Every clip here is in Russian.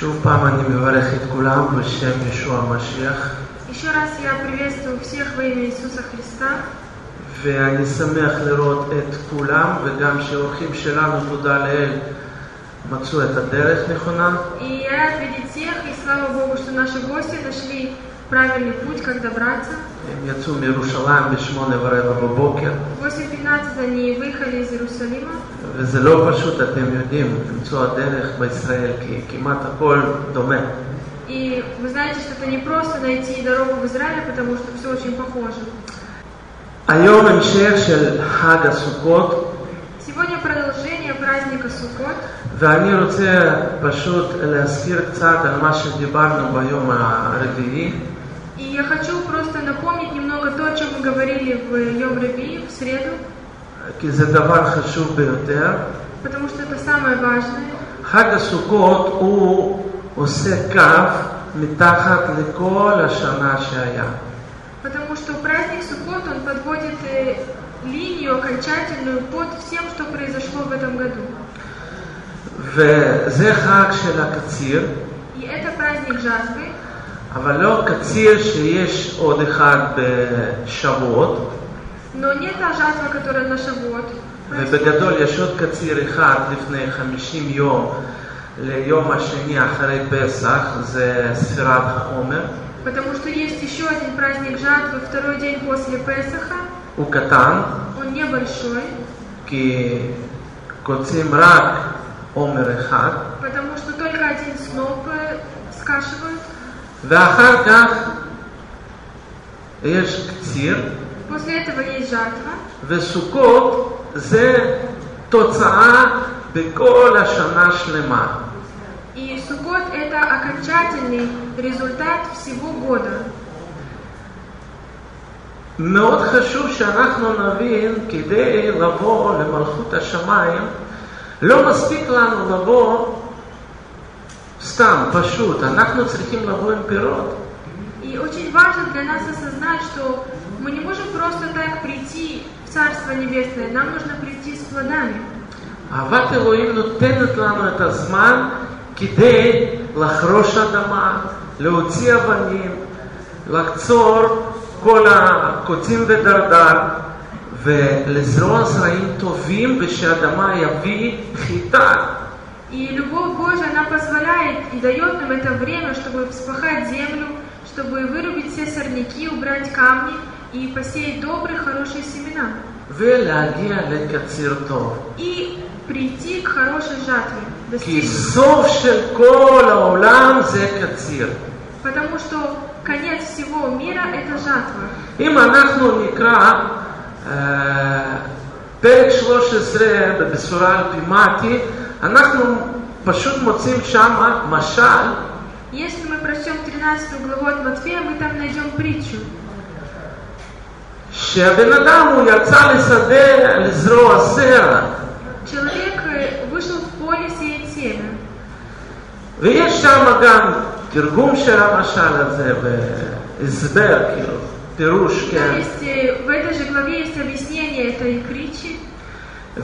שוב פעם אני מברך את כולם בשם ישוע המשיח. Еще раз я приветствую всех во имя Иисуса Христа. ואני שמח לראות את כולם, וגם שאורחים שלנו, תודה לאל, מצאו את הדרך נכונה. הם יצאו מירושלים בשמונה ורבע בבוקר. וזה לא פשוט, אתם יודעים, למצוא הדרך בישראל, כי כמעט הכל דומה. И вы знаете, что это не просто найти дорогу в Израиле, потому что все очень похоже. היום המשך של חג Сегодня продолжение праздника Суккот. ואני רוצה פשוט להזכיר קצת על מה שדיברנו ביום הרביעי. И я хочу просто напомнить немного то, о чем мы говорили в Йом Реви, в среду. כי זה דבר חשוב ביותר. потому что это самое важное. חג הסוכות הוא עושה כף מתחת לכל השנה שהיה. Потому что праздник Суккот, он подводит э, линию окончательную под всем, что произошло в этом году. וזה חג של הקציר, И это праздник жатвы, אבל לא קציר שיש עוד אחד בשבועות, но не та жатва, которая на Шавуот. ובגדול יש עוד קציר אחד לפני 50 יום ליום השני אחרי פסח, זה ספירת העומר. Потому что есть еще один праздник жатвы, второй день после Песаха. הוא קטן, Он небольшой, כי קוצים רק עומר אחד, потому что только один сноп э, скашивают. ואחר כך יש קציר, После этого есть жатва. וסוכות זה תוצאה בכל השנה שלמה. И Суккот это окончательный результат всего года. מאוד חשוב שאנחנו נבין, כדי לבוא למלכות השמיים, לא מספיק לנו לבוא סתם, פשוט, אנחנו צריכים לבוא עם פירות. И очень важно для нас осознать, что мы не можем просто так прийти в Царство Небесное, нам нужно прийти с плодами. אהבת אלוהים נותנת לנו את הזמן כדי לחרוש אדמה, להוציא אבנים, לקצור כל הקוצים ודרדר, ולזרוע זרעים טובים ושהאדמה יביא חיטה. И любовь Божия, она позволяет и дает нам это время, чтобы вспахать землю, чтобы вырубить все сорняки, убрать камни и посеять добрые, хорошие семена. ולהגיע לקציר טוב. И прийти к хорошей жатве, כי достичь. סוף של כל העולם זה קציר. Потому что конец всего мира – это жатва. אם אנחנו נקרא אה, פרק 13 בבשורה על פי מתי, אנחנו פשוט מוצאים שם משל Если мы прочтем 13 главу от Матфея, мы там найдем притчу, שהבן אדם הוא יצא לשדה לזרוע זרע, Человек э, вышел в поле сеять семя. ויש שם גם תרגום של המשל הזה והסבר, כאילו, פירוש, Там כן. есть, э, в этой же главе есть объяснение этой притчи.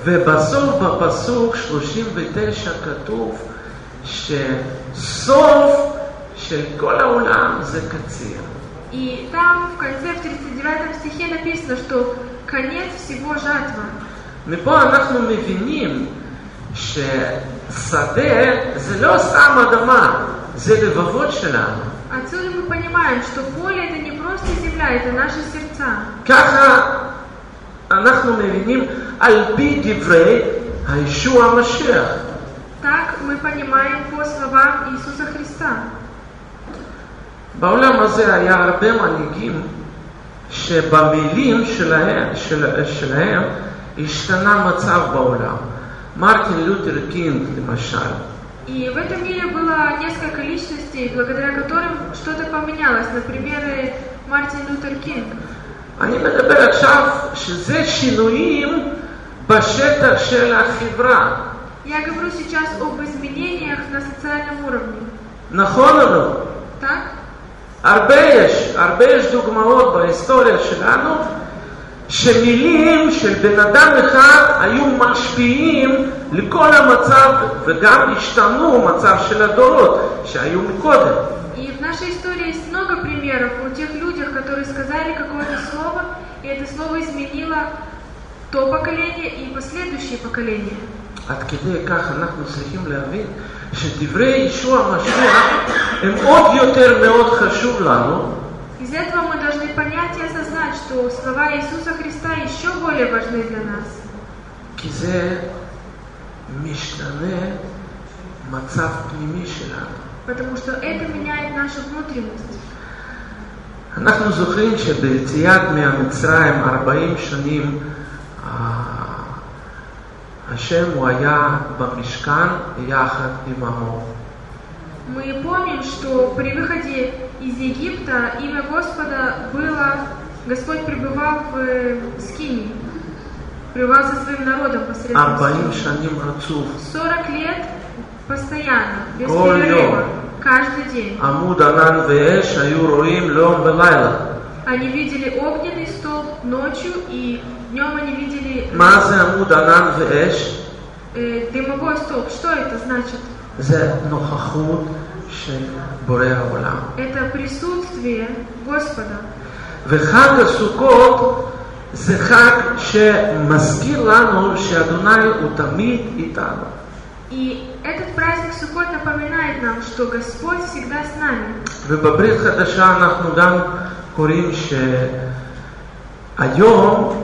ובסוף בפסוק 39 כתוב שסוף של כל העולם זה קציר. И там в конце, в 39 стихе написано, что конец всего жатва. מפה אנחנו מבינים ששדה זה לא סתם אדמה, זה לבבות שלנו. Отсюда мы понимаем, что поле это не просто земля, это наши сердца. ככה אנחנו מבינים על פי דברי הישוע המשיח. Так мы понимаем по словам Иисуса Христа. בעולם הזה היה הרבה מנהיגים שבמילים שלהם, של, שלהם השתנה מצב בעולם. מרטין לותר קינג למשל, И в этом мире было несколько личностей, благодаря которым что-то поменялось. Например, э, Мартин Лютер Кинг. אני מדבר עכשיו שזה שינויים בשטח של החברה, Я говорю сейчас об изменениях на социальном уровне. נכון או לא? Так? הרבה יש, הרבה יש דוגמאות בהיסטוריה שלנו שמילים של בן אדם אחד היו משפיעים לכל המצב, וגם השתנו מצב של הדורות שהיו מקודם. И в нашей истории есть много примеров о тех людях, которые сказали какое-то слово, и это слово изменило то поколение и последующие поколения. עד כדי כך אנחנו צריכים להבין שדברי ישוע המשיח הם עוד יותר מאוד חשוב לנו, Из этого мы должны понять и осознать, что слова Иисуса Христа еще более важны для нас. כי זה משתנה מצב פנימי שלנו. Потому что это меняет нашу внутренность. אנחנו זוכרים שביציאת מהמצרים 40 שנים אה, השם הוא היה במשכן יחד עם עמו. Мы помним, что при выходе из Египта имя Господа было, Господь пребывал в э, Скинии, пребывал со своим народом посредством 40 Скинии. שנים רצוף, 40 лет постоянно, без כל перерыва, יום. каждый день. עמוד ענן ואש היו רואים ליום ולילה. Они видели огненный столб ночью, и днем они видели מה זה עמוד ענן ואש? э, дымовой столб. Что это значит? זה נוכחות של בורא העולם. Это присутствие Господа. וחג הסוכות זה חג שמזכיר לנו שאדוני הוא תמיד איתנו. И этот праздник Суккот напоминает нам, что Господь всегда с нами. ובברית חדשה אנחנו גם קוראים שהיום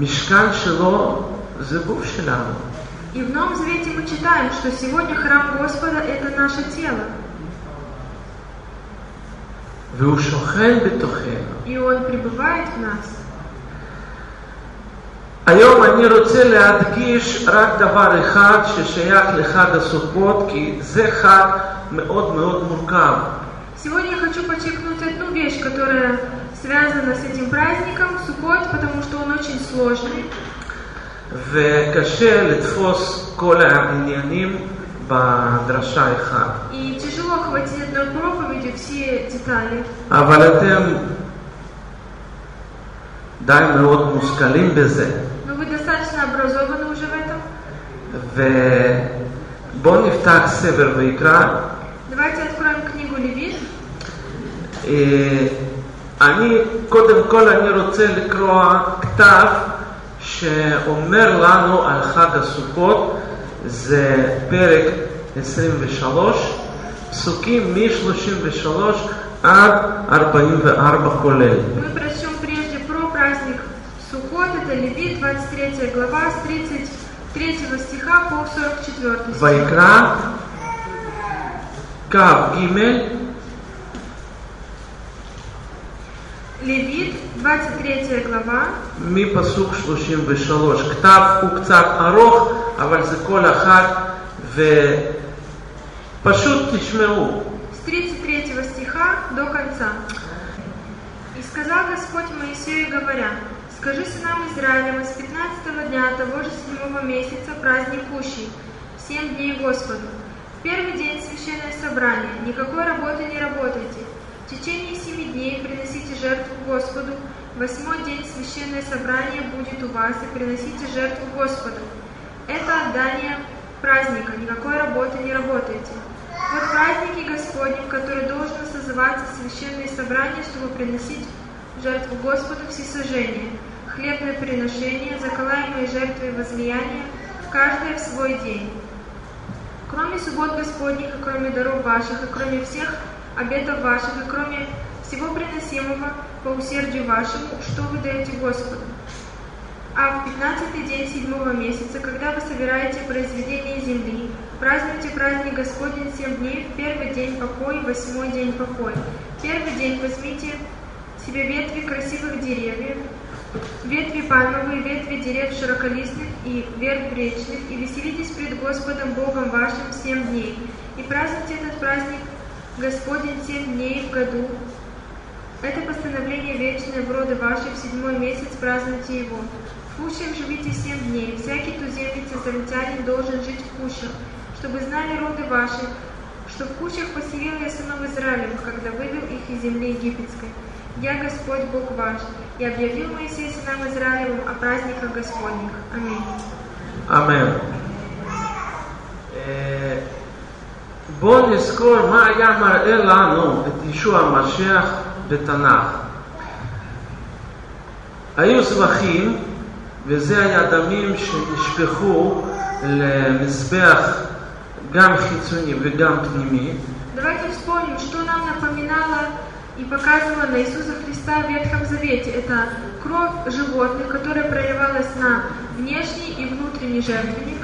משכן שלו זה גוף שלנו. И в Новом Завете мы читаем, что сегодня храм Господа – это наше тело, והוא שוכן בתוכנו. и Он пребывает в нас. היום אני רוצה להדגיש רק דבר אחד ששייך לחג הסוכות, כי זה חג מאוד מאוד מורכב. Сегодня я хочу подчеркнуть одну вещь, которая связана с этим праздником Суккот, потому что он очень сложный. וקשה לתפוס כל העניינים בדרשה אחת. И тяжело охватить одной проповедью все детали. אבל אתם די מאוד מושכלים בזה, Но вы достаточно образованы уже в этом. ובואו נפתח ספר ויקרא. Давайте откроем книгу Левит. אני, קודם כל אני רוצה לקרוא כתב שאומר לנו על חג הסוכות, זה פרק 23, פסוקים מ-33 עד 44 כולל. ויקרא כ"ג Левит, 23 глава, מפסוק 33. כתב הוא קצת ארוך, אבל זה כל אחד, ופשוט תשמעו. с 33 стиха до конца. «И сказал Господь Моисею, говоря, «Скажи сынам Израилевым с 15 дня того же седьмого месяца праздник Кущий, семь дней Господу. В первый день священное собрание, никакой работы не работайте. В течение семи дней приносите жертву Господу. Восьмой день священное собрание будет у вас, и приносите жертву Господу. Это отдание праздника, никакой работы не работайте. Вот праздники Господни, в которые должно созываться священные собрания, чтобы приносить жертву Господу всесожжение, хлебное приношение, заколаемые жертвы и возлияния, каждое в свой день. Кроме суббот Господних, и кроме даров ваших, и кроме всех обетов ваших, и кроме всего приносимого по усердию вашему, что вы даете Господу. А в пятнадцатый день седьмого месяца, когда вы собираете произведение земли, празднуйте праздник Господень семь дней, в первый день покой, восьмой день покой. Первый день возьмите себе ветви красивых деревьев, ветви пальмовые, ветви дерев широколистных и верб речных, и веселитесь пред Господом Богом вашим семь дней. И празднуйте этот праздник Господень семь дней в году. Это постановление вечное в роды ваши, в седьмой месяц празднуйте его. В кущах живите семь дней. Всякий туземец и израильтянин должен жить в кущах, чтобы знали роды ваши, что в кущах поселил я сынов Израилевых, когда вывел их из земли египетской. Я Господь Бог ваш, и объявил Моисей сынам Израилевым о праздниках Господних. Аминь. אמן. אה, בואו נזכור מה היה מראה לנו את ישוע המשיח בתנ"ך. היו זבחים, וזה היה דמים שנשפכו למזבח גם חיצוני וגם פנימי. Давайте вспомним, что нам напоминало и показывало на Иисуса Христа в Ветхом Завете. Это кровь животных, которая проливалась на внешний и внутренний жертвенник,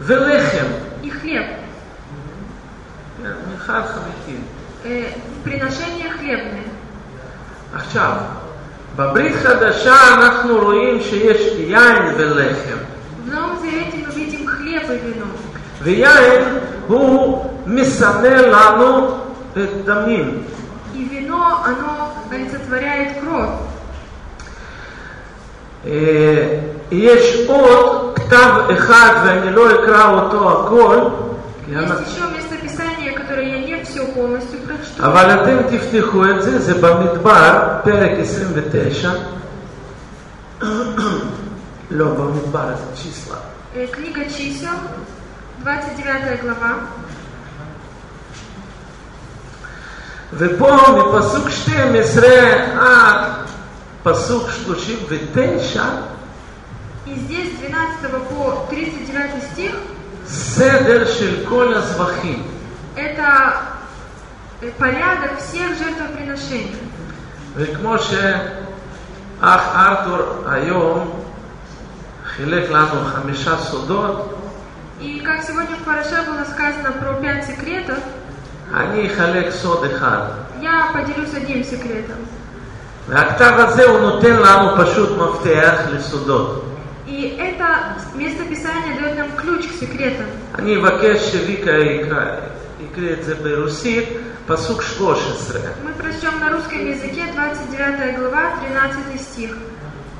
ולחם, и хлеб, מיכל חביתים. э, приношение хлебное. עכשיו, בברית חדשה אנחנו רואים שיש יין ולחם. В Новом Завете мы видим хлеб и вино. ויין הוא מסמל לנו את דמים. И вино, оно олицетворяет кровь. אה, יש עוד כתב אחד ואני לא אקרא אותו הכל, כי אנחנו- Есть еще местописание, которое я не все полностью прочту. אבל אתם תפתחו את זה, זה במדבר, פרק 29. לא, במדבר, זה צ'יסלה. Э, Книга чисел, 29 глава. ופה מפסוק 12 עד פסוק 39, И здесь с 12 по 39 стих סדר של כל הזבחים. это э, порядок всех жертвоприношений. וכמו שאח ארתור היום חילק לנו חמישה סודות, И как сегодня в Параше было сказано про пять секретов, אני אחלק סוד אחד. я поделюсь одним секретом. והכתב הזה הוא נותן לנו פשוט מפתח לסודות. И это местописание дает нам ключ к секретам. אני אבקש שוויקה יקרא, יקריא את זה ברוסית, Посук Шлошесре. Мы прочтем на русском языке 29 глава, 13 стих.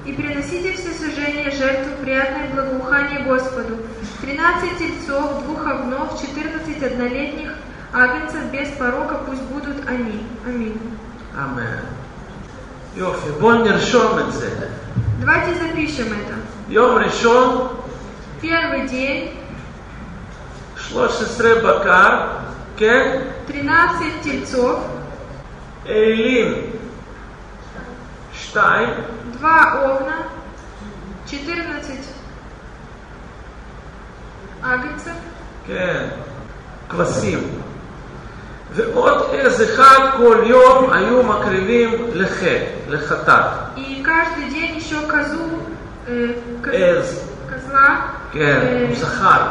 «И приносите все сожжения жертву, приятное благоухание Господу, 13 тельцов, двух овнов, 14 однолетних агнцев без порока, пусть будут они». Аминь. Аминь. Йофи, бон нершом Давайте запишем это. Йом решен. Первый день. Шлошесре бакар. כן? 13 тельцов, אלים, שתיים, два овна, 14 агнцев, כן, כבשים. ועוד עז אחד כל יום היו מקריבים לחטא, לחטאת. и каждый день еще козу, э, коз- עז, козла, כן, אה, הוא זכר.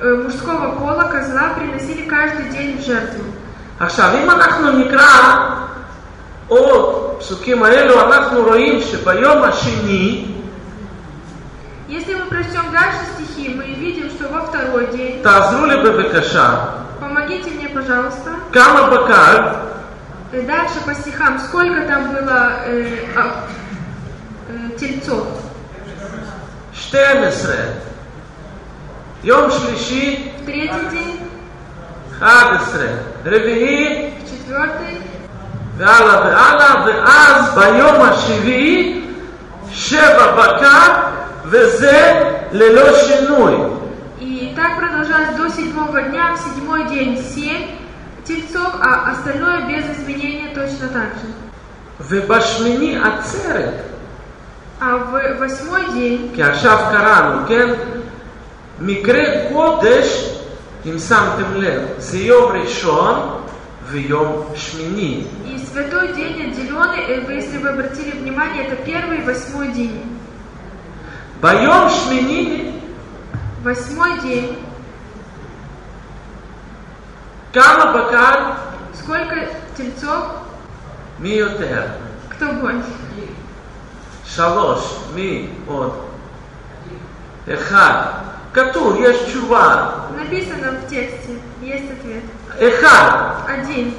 э, мужского пола козла приносили каждый день в жертву. עכשיו, אם אנחנו נקרא עוד פסוקים האלו, אנחנו רואים שביום השני, Если мы прочтем дальше стихи, мы видим, что во второй день, תעזרו לי בבקשה, помогите мне, пожалуйста, כמה בקר, э, дальше по стихам, сколько там было э, а, э, тельцов? 12. יום שלישי, В третий день, 11. רביעי, в четвертый, והלאה והלאה, ואז ביום השביעי, שבע בקר, וזה ללא שינוי. И так продолжалось до седьмого дня, в седьмой день семь тельцов, а остальное без изменения точно так же. ובשמיני עצרת, А в восьмой день, כי עכשיו קראנו, כן? מקרה קודש, אם שמתם לב, זה יום ראשון ויום שמיני. и святой день отделенный, э, вы, если вы обратили внимание, это первый и восьмой день. ביום שמיני, Восьмой день, כמה בקר? сколько тельцов, מי יותר? кто больше? שלוש, מי עוד? אחד. כתוב, יש תשובה. Написано в тексте, есть ответ. אחד. Один.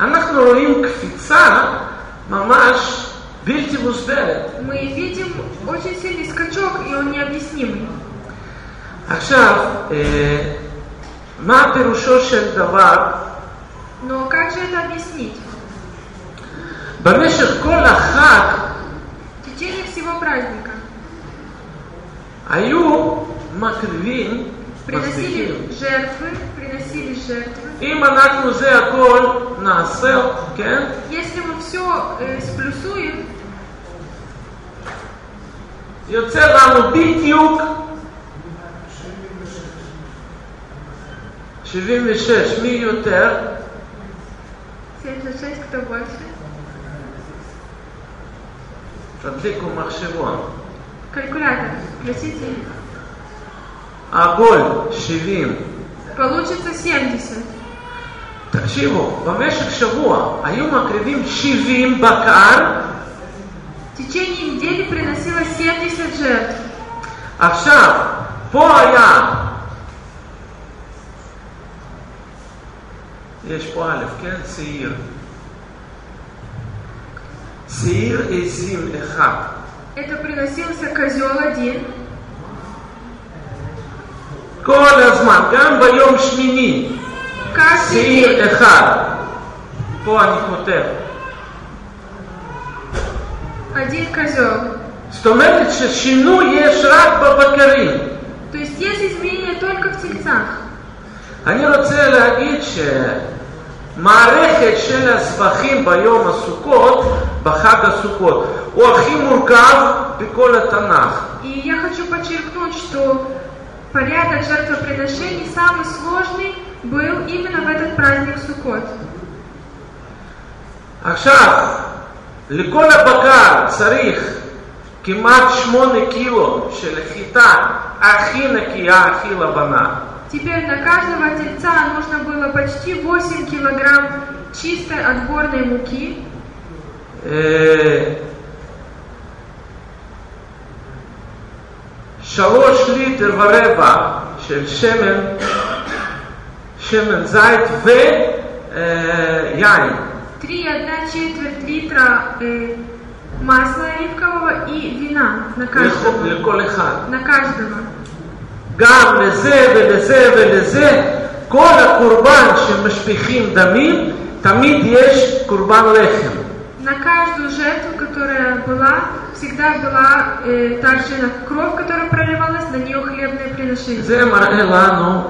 אנחנו רואים קפיצה ממש בלתי מוסברת. Мы видим очень сильный скачок, и он необъяснимый. עכשיו, אה, מה פירושו של דבר? Но как же это объяснить? במשך כל החג В течение всего праздника היו מקריבים, Приносили מספיקים. жертвы, приносили жертвы. אם אנחנו זה הכל נעשה, כן? Если мы все сплюсуем, יוצא לנו בדיוק 76, מי יותר? 76, кто больше? תדליקו מחשבון. Калькулятор, включите. עגול, 70. Получится 70. תקשיבו, במשך שבוע היו מקריבים 70 בקר, В течение недели приносилось 70 жертв. עכשיו, פה היה, יש פה א', כן? שעיר. שעיר עזים אחד. Это приносился козел один. כל הזמן, גם ביום שמיני, Каждый день שעיר אחד. פה אני כותב. один козел. זאת אומרת ששינוי יש רק בבקרים. То есть есть изменения только в тельцах. אני רוצה להגיד שמערכת של הסבכים ביום הסוכות, בחג הסוכות, הוא הכי מורכב בכל התנ"ך. И я хочу подчеркнуть, что порядок жертвоприношений самый сложный был именно в этот праздник Суккот. עכשיו, לכל הבקר צריך כמעט שמונה קילו של חיטה הכי נקייה, הכי לבנה. Теперь на каждого тельца нужно было почти 8 килограмм чистой отборной муки, שלוש ליטר ורבע של שמן, שמן זית ויין. 3,1 четверть литра э, масла оливкового и вина на каждого. לכל אחד. На каждого. גם לזה ולזה ולזה, כל הקורבן שמשפיכים דמים, תמיד יש קורבן לחם. На каждую жертву, которая была, всегда была э, также на кровь, которая проливалась, на нее хлебное приношение. זה מראה לנו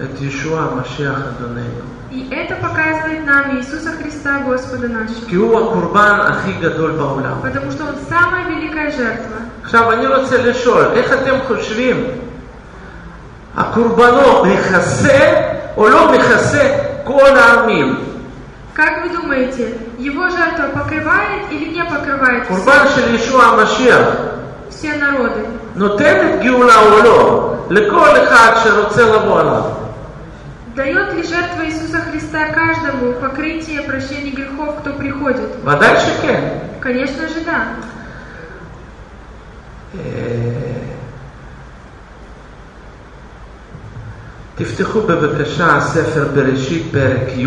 את ישוע המשיח אדוננו. И это показывает нам Иисуса Христа, Господа нашего. כי הוא הקורבן הכי גדול בעולם. Потому что Он самая великая жертва. עכשיו אני רוצה לשאול, איך אתם חושבים? הקורבנות מכסה או לא מכסה כל העמים? Как вы думаете, его жертва покрывает или не покрывает קורבן של ישוע המשיח все народы? נותנת גאולה או לא לכל אחד שרוצה לבוא אליו? Дает ли жертва Иисуса Христа каждому покрытие прощения грехов, кто приходит? ודאי שכן. Конечно же, да. אה, תפתחו בבקשה ספר בראשית פרק י'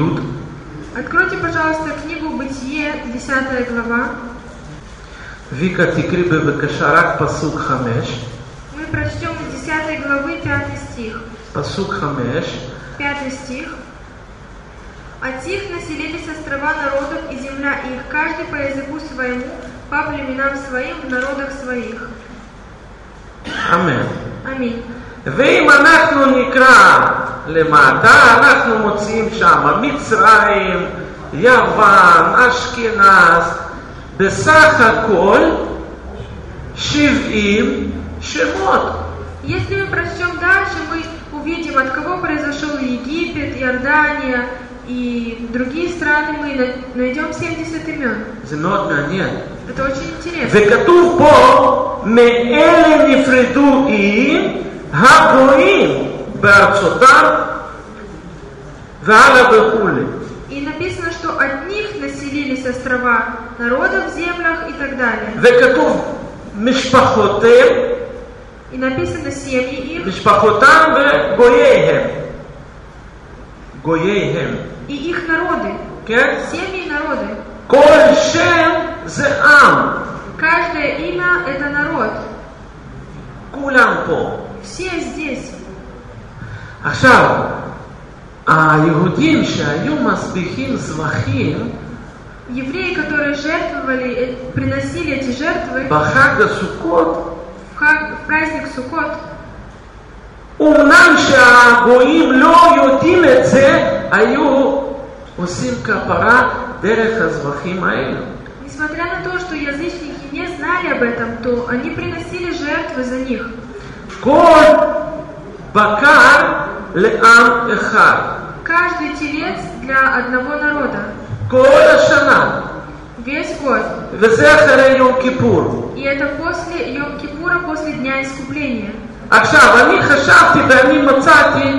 Откройте, пожалуйста, книгу «Бытие», 10 глава. Вика тикри бевекашарак пасук хамеш. Мы прочтем из 10 главы 5 стих. Пасук хамеш. 5 стих. «А От них населились острова народов и земля их, каждый по языку своему, по племенам своим, в народах своих. Аминь. Аминь. ואם אנחנו נקרא למטה, אנחנו מוצאים שם מצרים, יוון, אשכנז, בסך הכל 70 שמות. Если мы прочтем дальше, мы увидим, от кого произошел Египет, Иордания и другие страны, мы на- найдем 70 имен. זה מאוד מעניין. Это очень интересно. וכתוב פה, מאלה נפרדו איים הגויים בארצותם והלאה וכולי. И написано, что от них населились острова народов в землях и так далее. וכתוב משפחותיהם, И написано семьи их משפחותם וגוייהם. גוייהם, и их народы. כן? Семьи и народы. כל שם זה עם. Каждое имя – это народ. כולם פה. Все здесь. עכשיו, היהודים שהיו מספיקים זבחים Евреи, которые жертвовали, э, приносили эти жертвы בחג הסוכות, в, ха- в праздник Суккот, אמנם שהגויים לא יודעים את זה, היו עושים כפרה דרך הזבחים האלו. несмотря на то, что язычники не знали об этом, то они приносили жертвы за них. כל בקר לעם אחד. Каждый телец для одного народа, כל השנה. весь год. וזה אחרי יום כיפור. И это после Йом-Кипура, после Дня Искупления. עכשיו, אני חשבתי ואני מצאתי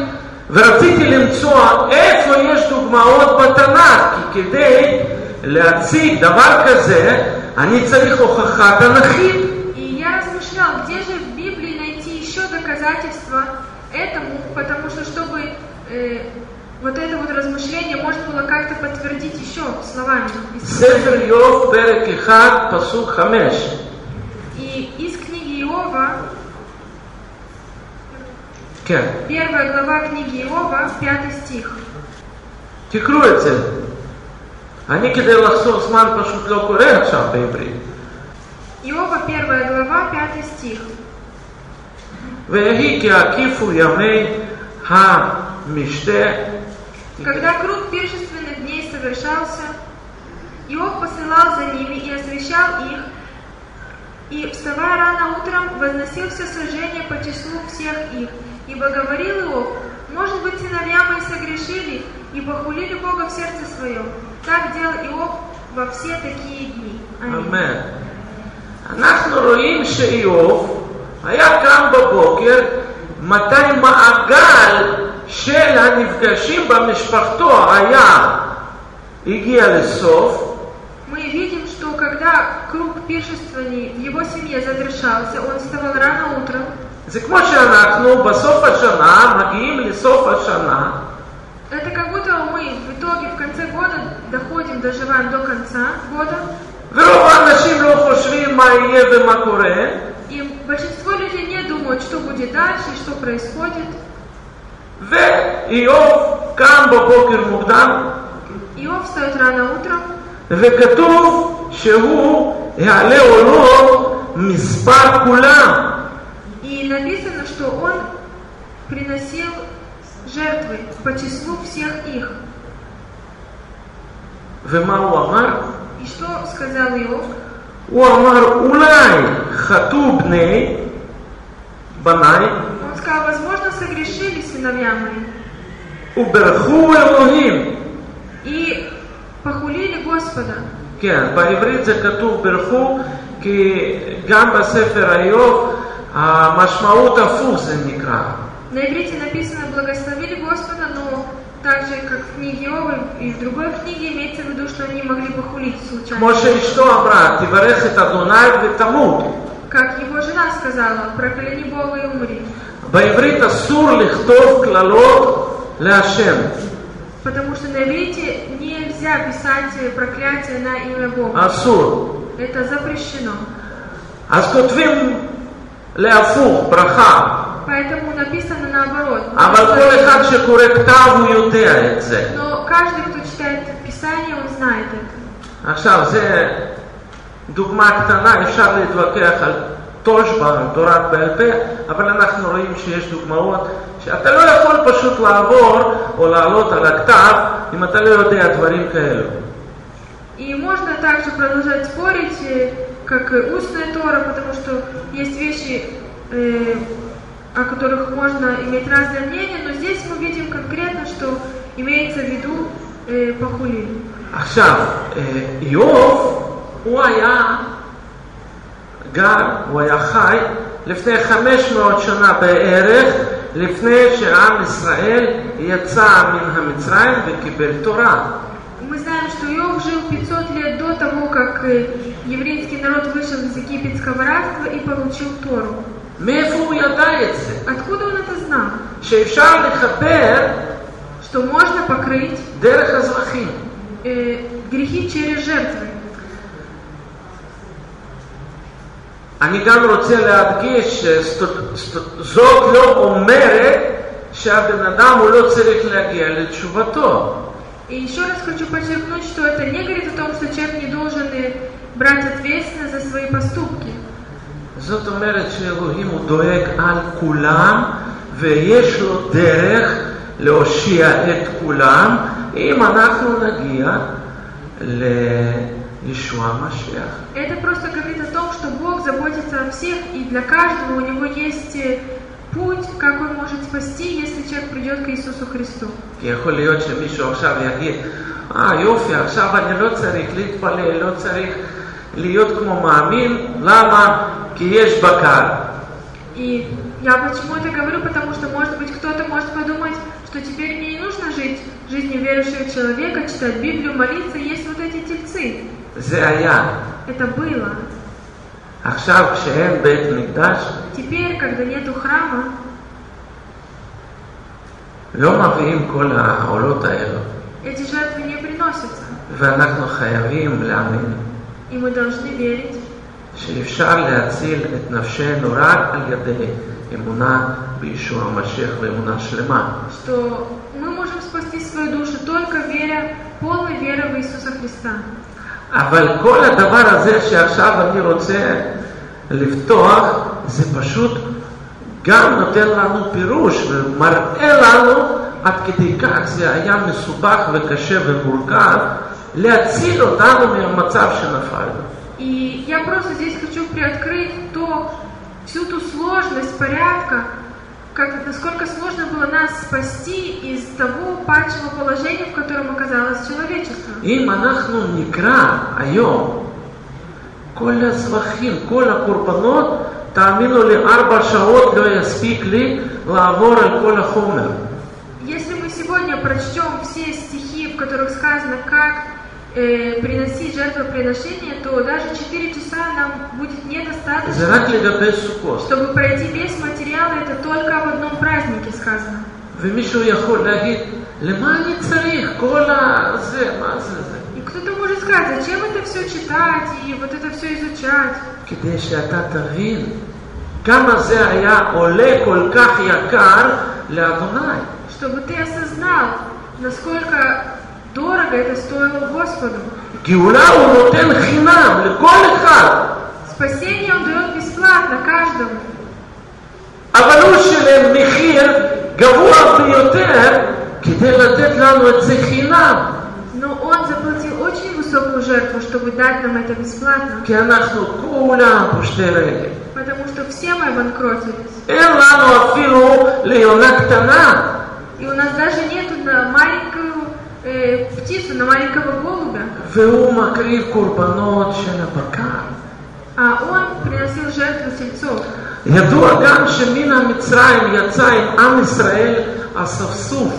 ורציתי למצוא איפה יש דוגמאות בתנ"ך, כי כדי להציג דבר כזה, אני צריך הוכחה תנ"כית. И я размышлял, где же в Библии найти еще доказательства этому, потому что чтобы э, вот это вот размышление можно было как-то подтвердить еще словами. из ספר Писания. איוב, פרק 1, פסוק 5. И из книги Иова, כן, первая глава книги Иова, пятый стих. תקראו את זה. אני כדי לחסוך זמן פשוט לא קורא עכשיו בעברית. Иова, первая глава, пятый стих. Веги киакифу ямей ха миште. Когда круг пиршественных дней совершался, Иов посылал за ними и освещал их, и, вставая рано утром, возносил все сожжение по числу всех их, ибо говорил Иов, может быть, сыновья мои согрешили и похулили Бога в сердце своем. Так делал Иов во все такие дни. Аминь. Иов. אנחנו רואים שאיוב היה קם בבוקר מתי מעגל של הנפגשים במשפחתו היה, הגיע לסוף, Мы видим, что когда круг пиршествований в его семье завершался, он вставал рано утром, זה כמו שאנחנו בסוף השנה מגיעים לסוף השנה Это как будто мы в итоге в конце года доходим, доживаем до конца года, ורוב האנשים לא חושבים מה יהיה ומה קורה, и большинство людей не думают, что будет дальше и что происходит. ואיוב קם בבוקר מוקדם, Иов встает рано утром, וכתוב שהוא יעלה עולות מספר כולם. и написано, что он приносил жертвы по числу всех их. ומה הוא אמר? И что сказал Иов? הוא אמר, אולי חטאו בני בניי Он сказал, возможно, согрешили сыновья мои וברכו אלוהים. и похулили Господа. כן, בעברית זה כתוב ברכו, כי גם בספר איוב המשמעות הפוך זה נקרא. На иврите написано «благословили Господа», но так же, как в книге Иова и в другой книге, имеется в виду, что они могли похулить случайно. כמו שאשתו אמרה, תברך את אדוני ותמות. Как его жена сказала, прокляни Бога и умри. בעברית אסור לכתוב קללות להשם. Потому что на иврите нельзя писать проклятие на имя Бога. אסור. Это запрещено. אז כותבים להפוך, ברכה. Поэтому написано наоборот. אבל כל אחד שקורא כתב הוא יודע את זה. Но каждый, кто читает Писание, он знает это. עכשיו, זה דוגמה קטנה, אפשר להתווכח על תושבע, על תורת בעל פה, אבל אנחנו רואים שיש דוגמאות שאתה לא יכול פשוט לעבור או לעלות על הכתב אם אתה לא יודע דברים כאלו. И можно также продолжать спорить, э, как и устная Тора, потому что есть вещи, э, о которых можно иметь разное мнение, но здесь мы видим конкретно, что имеется в виду э, похулили. עכשיו, אה, איוב, הוא היה גר, הוא היה חי לפני 500 שנה בערך, לפני שעם ישראל יצא מן המצרים וקיבל תורה. Мы знаем, что Иов жил 500 лет до того, как э, еврейский народ вышел из египетского рабства и получил Тору. מאיפה הוא ידע את זה? Откуда он это знал? שאפשר לכפר Что можно покрыть דרך הזרחים. э, грехи через жертвы. אני גם רוצה להדגיש שזאת לא אומרת שהבן אדם הוא לא צריך להגיע לתשובתו. И еще раз хочу подчеркнуть, что это не говорит о том, что человек не должен э, брать ответственность за свои поступки. זאת אומרת שאלוהים הוא דואג על כולם, ויש לו דרך להושיע את כולם, אם אנחנו נגיע לישוע המשיח. Это просто говорит о том, что Бог заботится о всех, и для каждого у него есть э, путь, как он может спасти, если человек придет к Иисусу Христу. כי יכול להיות שמישהו עכשיו יגיד, אה יופי, עכשיו אני לא צריך להתפלל, לא צריך להיות כמו מאמין, למה? כי יש בקר. И я почему это говорю, потому что, может быть, кто-то может подумать, что теперь мне не нужно жить жизнью верующего человека, читать Библию, молиться, есть вот эти тельцы. זה היה. Это было. עכשיו כשאין בית מקדש, Теперь, когда нету храма, לא מביאים כל העולות האלו, эти жертвы не приносятся. ואנחנו חייבים להאמין И мы должны верить, שאפשר להציל את נפשנו רק על ידי אמונה בישוע המשיח ואמונה שלמה. что мы можем спасти свою душу только веря, полной верой в Иисуса Христа. אבל כל הדבר הזה שעכשיו אני רוצה לפתוח, זה פשוט גם נותן לנו פירוש ומראה לנו עד כדי כך זה היה מסובך וקשה ומורכב להציל אותנו מהמצב שנפלנו. И я просто здесь хочу приоткрыть то, всю ту сложность порядка, как, насколько сложно было нас спасти из того падшего положения, в котором оказалось человечество. אם אנחנו נקרא היום כל הזבחים, כל הקורבנות, תאמינו לי, ארבע שעות לא יספיק לי לעבור על כל החומר. Если мы сегодня прочтем все стихи, в которых сказано, как э, приносить жертвоприношение, то даже 4 часа нам будет זה недостаточно, רק לגבי סוכות. чтобы пройти весь материал, это только об одном празднике сказано. ומישהו יכול להגיד, למה אני צריך כל הזה, מה זה זה? И кто-то может сказать, зачем это все читать и вот это все изучать, כדי שאתה תבין כמה זה היה עולה כל כך יקר לאדוני. чтобы ты осознал, насколько дорого это стоило Господу. גאולה הוא נותן חינם לכל אחד, Спасение Он дает бесплатно каждому. אבל הוא שילם מחיר גבוה ביותר כדי לתת לנו את זה חינם. Но Он заплатил очень высокую жертву, чтобы дать нам это бесплатно. כי אנחנו כולם פושטי רגל. Потому что все мы обанкротились. אין לנו אפילו ליונה קטנה. И у нас даже нету на маленькую э, птицу, на маленького голубя. והוא מקריב קורבנות של הבקר. А он приносил жертву тельцов. ידוע גם שמן המצרים יצא עם עם ישראל אספסוף.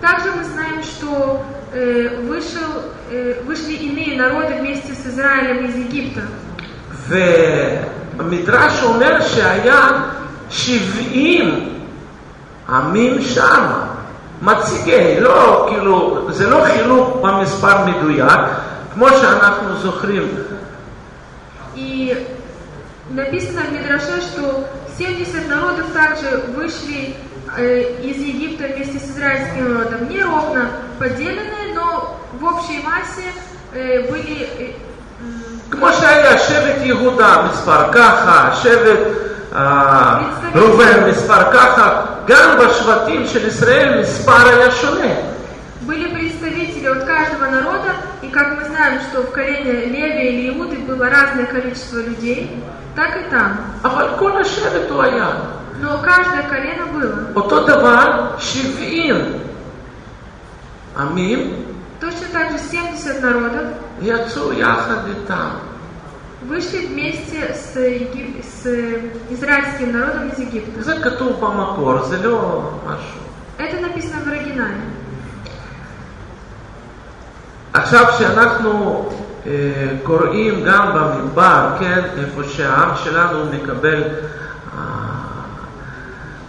Также мы знаем, что э, вышел, э, вышли иные народы вместе с Израилем из Египта. והמדרש אומר שהיה שבעים עמים שם, מציגי, לא כאילו, זה לא חילוק במספר מדויק, כמו שאנחנו זוכרים. И написано в Мидраше, что 70 народов также вышли э, из Египта вместе с израильским народом. Не ровно поделенные, но в общей массе э, были э, м, כמו שהיה שבט יהודה מספר ככה, שבט אה, ראובן מספר ככה, גם בשבטים של ישראל מספר היה שונה. были представители от каждого народа, и как мы знаем, что в колене Леви или Иуды было разное количество людей, так и там. אבל כל השבט הוא היה. Но каждое колено было. אותו דבר, 70 עמים Точно так же 70 народов יצאו יחד איתם. вышли вместе с, Еги- с израильским народом из Египта. זה כתוב במקור, זה לא משהו. Это написано в оригинале. עכשיו כשאנחנו אה, קוראים גם במדבר, כן, איפה שהעם שלנו מקבל אה,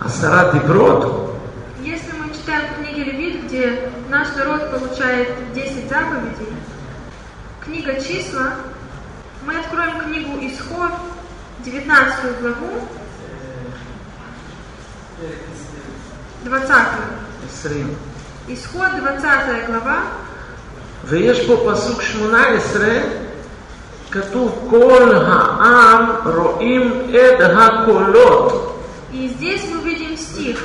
עשרה דיברות, Если мы читаем в книге Левит, где наш народ получает 10 заповедей, книга числа, мы откроем книгу Исход, 19 главу, 20. 20. Исход, 20 глава, ויש פה פסוק 18, כתוב כל העם רואים את הקולות. И здесь мы видим стих,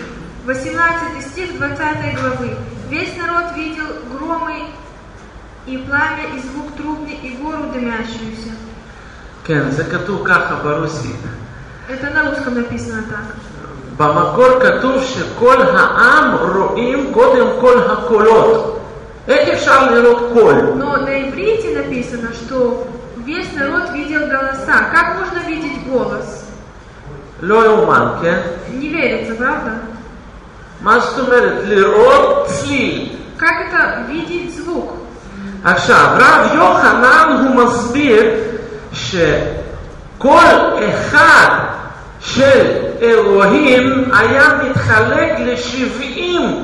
18 стих 20 главы. Весь народ видел громы и пламя, и звук трубный, и гору дымящуюся. כן, זה כתוב ככה ברוסית. Это на русском написано так. במקור כתוב שכל העם רואים קודם כל הקולות. איך אפשר לראות קול? Но на иврите написано, что весь народ видел голоса. Как можно видеть голос? לא יאומן, כן? Не верится, правда? מה זאת אומרת? לראות צליל. Как это видеть звук? עכשיו, רב יוחנן הוא מסביר שכל אחד של אלוהים היה מתחלק לשבעים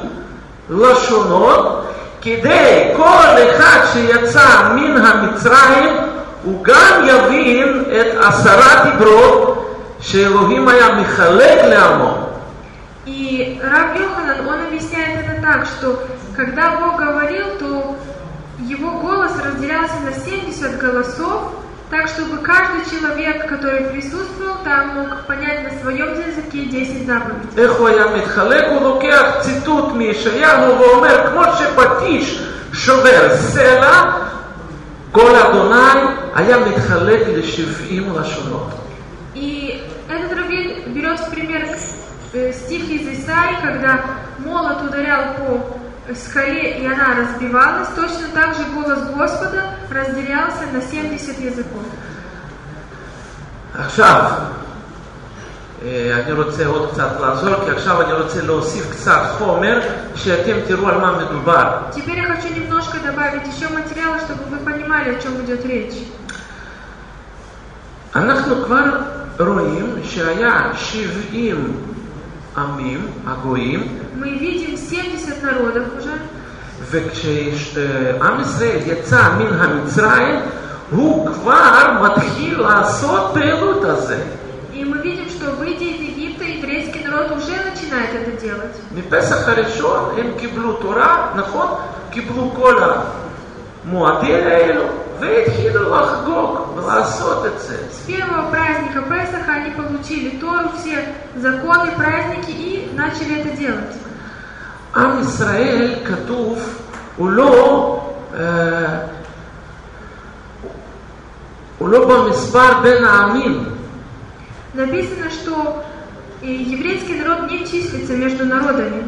לשונות, כדי כל אחד שיצא מן המצרים, הוא גם יבין את עשרה דיברות שאלוהים היה מחלק לעמו. И Рав Йоханан, он объясняет это так, что когда Бог говорил, то его голос разделялся на 70 голосов, так чтобы каждый человек, который присутствовал там, мог понять на своем языке 10 заповедей. איך הוא היה מתחלק? הוא לוקח ציטוט מישעיהו ואומר, כמו שפטיש שובר סלע, כל אדוני היה מתחלק לשבעים לשונות. И этот раввин берет в пример э, стих из Исаии, когда молот ударял по скале, и она разбивалась, точно так же голос Господа разделялся на 70 языков. עכשיו, אה, אני רוצה עוד קצת לעזור, כי עכשיו אני רוצה להוסיף קצת חומר, שאתם תראו על מה מדובר. Теперь я хочу немножко добавить еще материала, чтобы вы понимали, о чем идет речь. אנחנו כבר רואים שהיה 70 עמים, הגויים, Мы видим 70 народов уже, וכשעם ישראל יצא מן המצרים, הוא כבר מתחיל לעשות פעילות הזה. и мы видим, что выйдя из Египта, еврейский народ уже начинает это делать. מפסח הראשון הם קיבלו תורה, נכון? קיבלו כל המועדים האלו, והתחילו לחגוג ולעשות את זה. С первого праздника Песаха они получили Тору, все законы, праздники и начали это делать. עם ישראל כתוב, הוא לא, אה, הוא לא במספר בין העמים. Написано, что э, еврейский народ не числится между народами.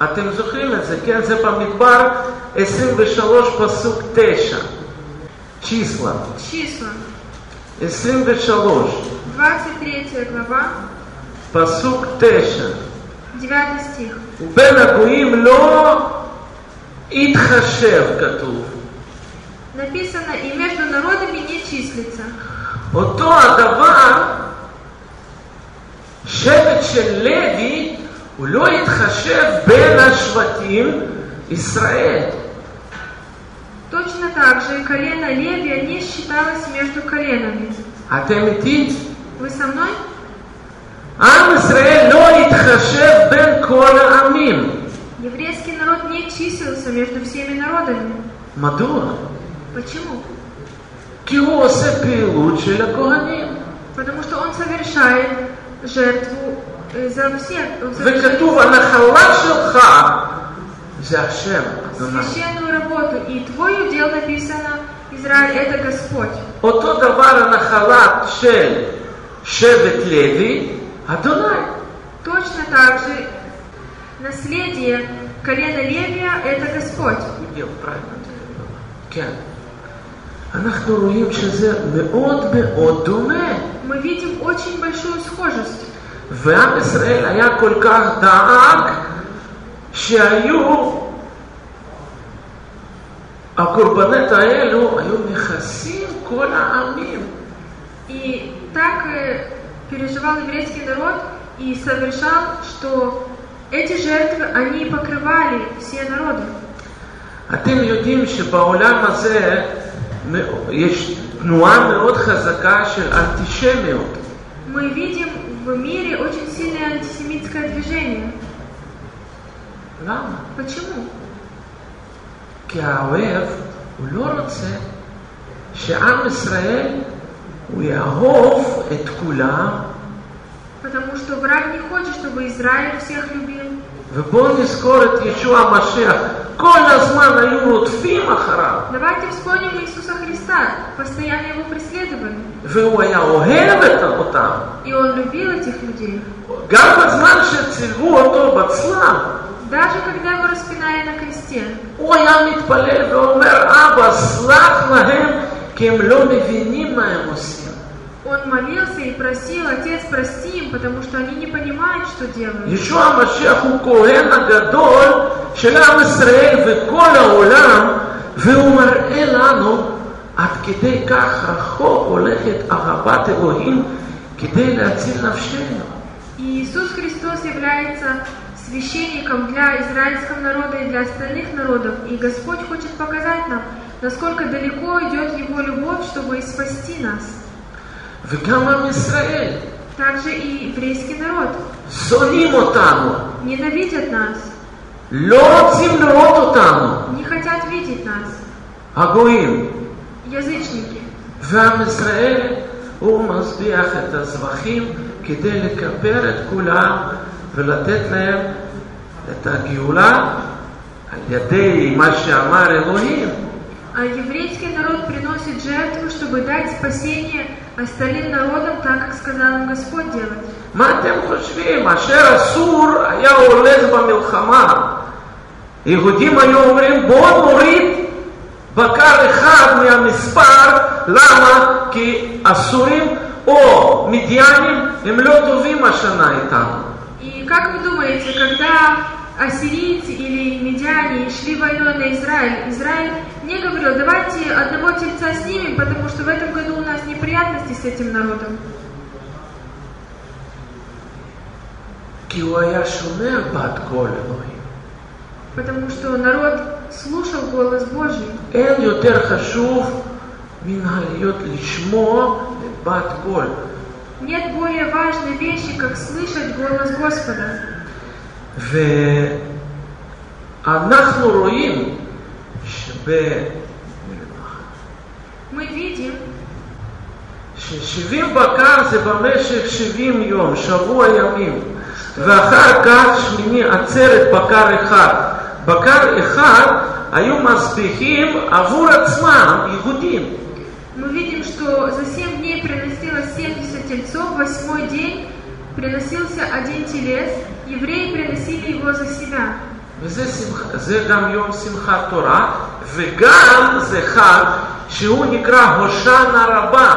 אה, אתם זוכרים את זה, כן? זה במדבר 23 פסוק 9. צ'יסלה. Числа. 23, 23 глава, פסוק 9. 9 стих. ובין הגויים לא התחשב, כתוב. Написано, и между народами не числится. אותו הדבר, שבט של לוי, הוא לא התחשב בין השבטים ישראל. Точно так же и колено Левия не считалось между коленами. אתם איתי? Вы со мной? עם ישראל לא התחשב בין כל העמים. Еврейский народ не числился между всеми народами. מדוע? Почему? כי הוא עושה פעילות של הכהנים. Потому что он совершает жертву э, за всех. он совершает וכתוב, הנחלה שלך זה השם, אדוני. священную работу. И твой удел написано, Израиль, это Господь. אותו דבר הנחלה של שבט לוי, אדוני. Точно так же наследие колена Левия – это Господь. הגיע פריימר. כן. אנחנו רואים שזה מאוד מאוד דומה. Мы видим очень большую схожесть. ועם ישראל היה כל כך דאג שהיו, הקורבנות האלו היו מכסים כל העמים. И так э, переживал еврейский народ и совершал, что эти жертвы, они покрывали все народы. אתם יודעים שבעולם הזה יש תנועה מאוד חזקה של אנטישמיות. Мы видим в мире очень сильное антисемитское движение. למה? Почему? כי האויב הוא לא רוצה שעם ישראל, הוא יאהוב את כולם, Потому что враг не хочет, чтобы Израиль всех любил. ובואו נזכור את ישוע המשיח. כל הזמן היו רודפים אחריו, Давайте вспомним Иисуса Христа. Постоянно его преследовали. והוא היה אוהב את אותם. И он любил этих людей. גם בזמן שצילבו אותו בצלב, Даже когда его распинали на кресте. הוא היה מתפלל ואומר, אבא, סלח להם, כי הם לא מבינים מה הם עושים. Он молился и просил, Отец, прости им, потому что они не понимают, что делают. ישוע המשיח הוא כהן הגדול של עם ישראל וכל העולם, והוא מראה לנו עד כדי כך רחוק הולכת אהבת אלוהים כדי להציל נפשנו. И Иисус Христос является священником для израильского народа и для остальных народов. И Господь хочет показать нам, насколько далеко идет Его любовь, чтобы спасти нас. וגם עם ישראל Также и еврейский народ שונאים אותנו, ненавидят нас, לא רוצים לראות אותנו, не хотят видеть нас, הגויים. язычники. ועם ישראל הוא מזביח את הזבחים כדי לכפר את כולם ולתת להם את הגאולה על ידי מה שאמר אלוהים. А еврейский народ приносит жертву, чтобы дать спасение остальным народам, так как сказал им Господь делать. מה אתם חושבים? אשר אסור היה הולך במלחמה. יהודים היו אומרים בואו נוריד בקר אחד מהמספר, למה? כי אסורים או מדיינים הם לא טובים השנה איתנו. И как вы думаете, когда ассирийцы или медиане шли войной на Израиль, Израиль не говорил, давайте одного тельца снимем, потому что в этом году у нас неприятности с этим народом. כי הוא היה שומע בת קול אלוהים. Потому что народ слушал голос Божий. אין יותר חשוב מן הלהיות לשמוע לבת קול. Нет более важной вещи, как слышать голос Господа. ואנחנו רואים שב... Мы видим, ש-70 בקר זה במשך 70 יום, שבוע ימים, ואחר כך שמיני עצרת בקר אחד. בקר אחד היו מספיקים עבור עצמם, יהודים. мы видим, что за семь дней приносилось 70 тельцов, восьмой день приносился один телец, евреи приносили его за себя. וזה שמח, זה גם יום שמחת תורה, וגם זה חג שהוא נקרא הושענא רבה.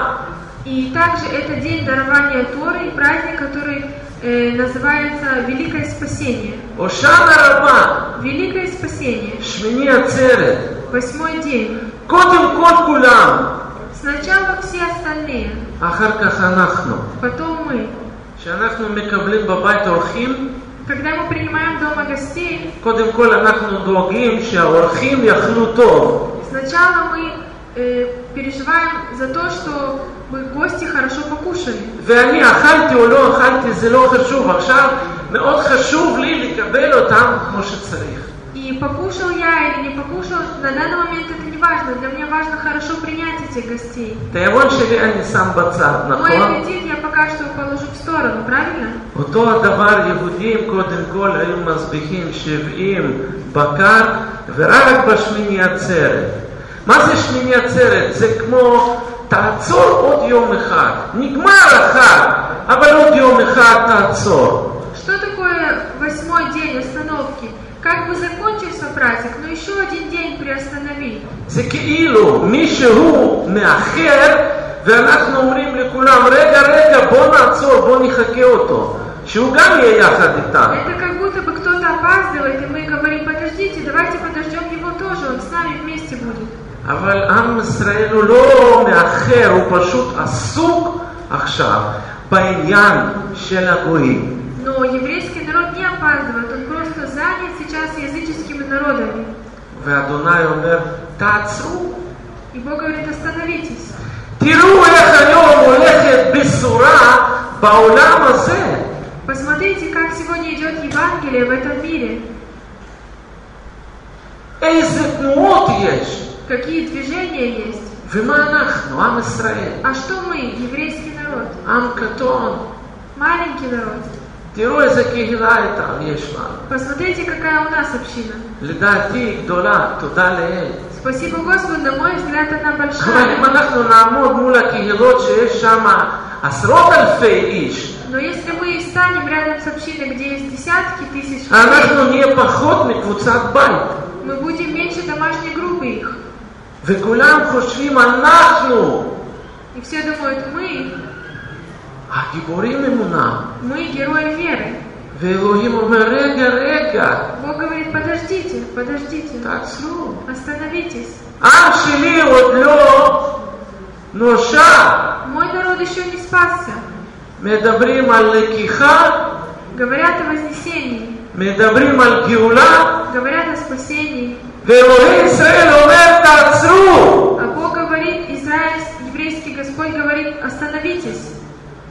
И также это день дарования Торы, праздник, который э, называется Великое Спасение. הושענא רבה, Великое Спасение, שמיני עצרת. восьмой день. קודם כל כולם, Сначала все остальные, אחר כך אנחנו. потом мы. כשאנחנו מקבלים בבית אורחים, Когда мы принимаем дома гостей, קודם כל אנחנו דואגים שהאורחים יאכלו טוב. сначала мы э, переживаем за то, что мы гости хорошо покушали. ואני אכלתי או לא אכלתי זה לא חשוב, עכשיו מאוד חשוב לי לקבל אותם כמו שצריך. И покушал я или не покушал, на данный момент это не важно. Для меня важно хорошо принять этих гостей. את הירון שלי אני שם בצד, Мой נכון? аппетит я пока что положу в сторону, правильно? אותו הדבר יהודים קודם כל היו מזביחים 70 בקר ורק בשמיני עצרת. מה זה שמיני עצרת? זה כמו תעצור עוד יום אחד. נגמר החג, אבל עוד יום אחד תעצור. Что такое восьмой день остановки? Как бы закончился праздник, но еще один день приостанови. זה כאילו מישהו מאחר ואנחנו אומרים לכולם, רגע, רגע, בוא נעצור, בוא נחכה אותו, שהוא גם יהיה יחד איתנו. Это как будто бы кто-то опаздывает, и мы говорим, подождите, давайте подождем его тоже, он с нами вместе будет. אבל עם ישראל הוא לא מאחר, הוא פשוט עסוק עכשיו בעניין של הגויים. Но еврейский народ не опаздывает, он просто занят сейчас языческими народами. ואדוני אומר, תעצרו. И Бог говорит, остановитесь. תראו איך היום הולכת בשורה בעולם הזה. Посмотрите, как сегодня идет Евангелие в этом мире. איזה תנועות יש. какие движения есть. ומה אנחנו, עם ישראל? А что мы, еврейский народ? עם קטון. Маленький народ. תראו איזה קהילה איתה יש לנו. Посмотрите, какая у нас община. לדעתי היא גדולה, תודה לאל. Спасибо Господу, на мой взгляд, она אבל большая. אם אנחנו נעמוד מול הקהילות שיש שם עשרות אלפי איש, Но если мы станем рядом с общиной, где есть десятки тысяч אנחנו людей, נהיה פחות מקבוצת בית. мы будем меньше домашней группы их. וכולם חושבים אנחנו И все думают, мы, הגיבורים אמונה. мы герои веры. ואלוהים אומר, רגע, רגע, Бог говорит, подождите, подождите, תעצרו. остановитесь. עם שלי עוד לא נושע. Мой народ еще не спасся. מדברים על לקיחה, Говорят о вознесении, מדברים על גאולה, говорят о спасении. ואלוהי ישראל אומר, תעצרו. А Бог говорит, Израиль, еврейский Господь говорит, остановитесь, חכו לעמי.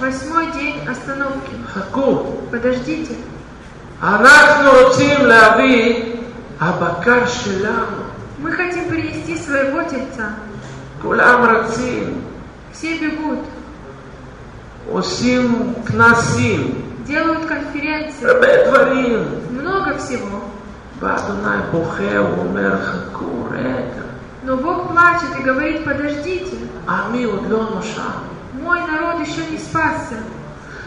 восьмой день остановки. חכו. Подождите. אנחנו רוצים להביא הבקר שלנו. Мы хотим принести своего тельца. כולם רצים, Все бегут, עושים כנסים, делают конференции, הרבה דברים. много всего. בא אדוני בוכה, הוא אומר, חכו רגע. Но Бог плачет и говорит, подождите, עמי עוד לא נושע. мой народ еще не спасся.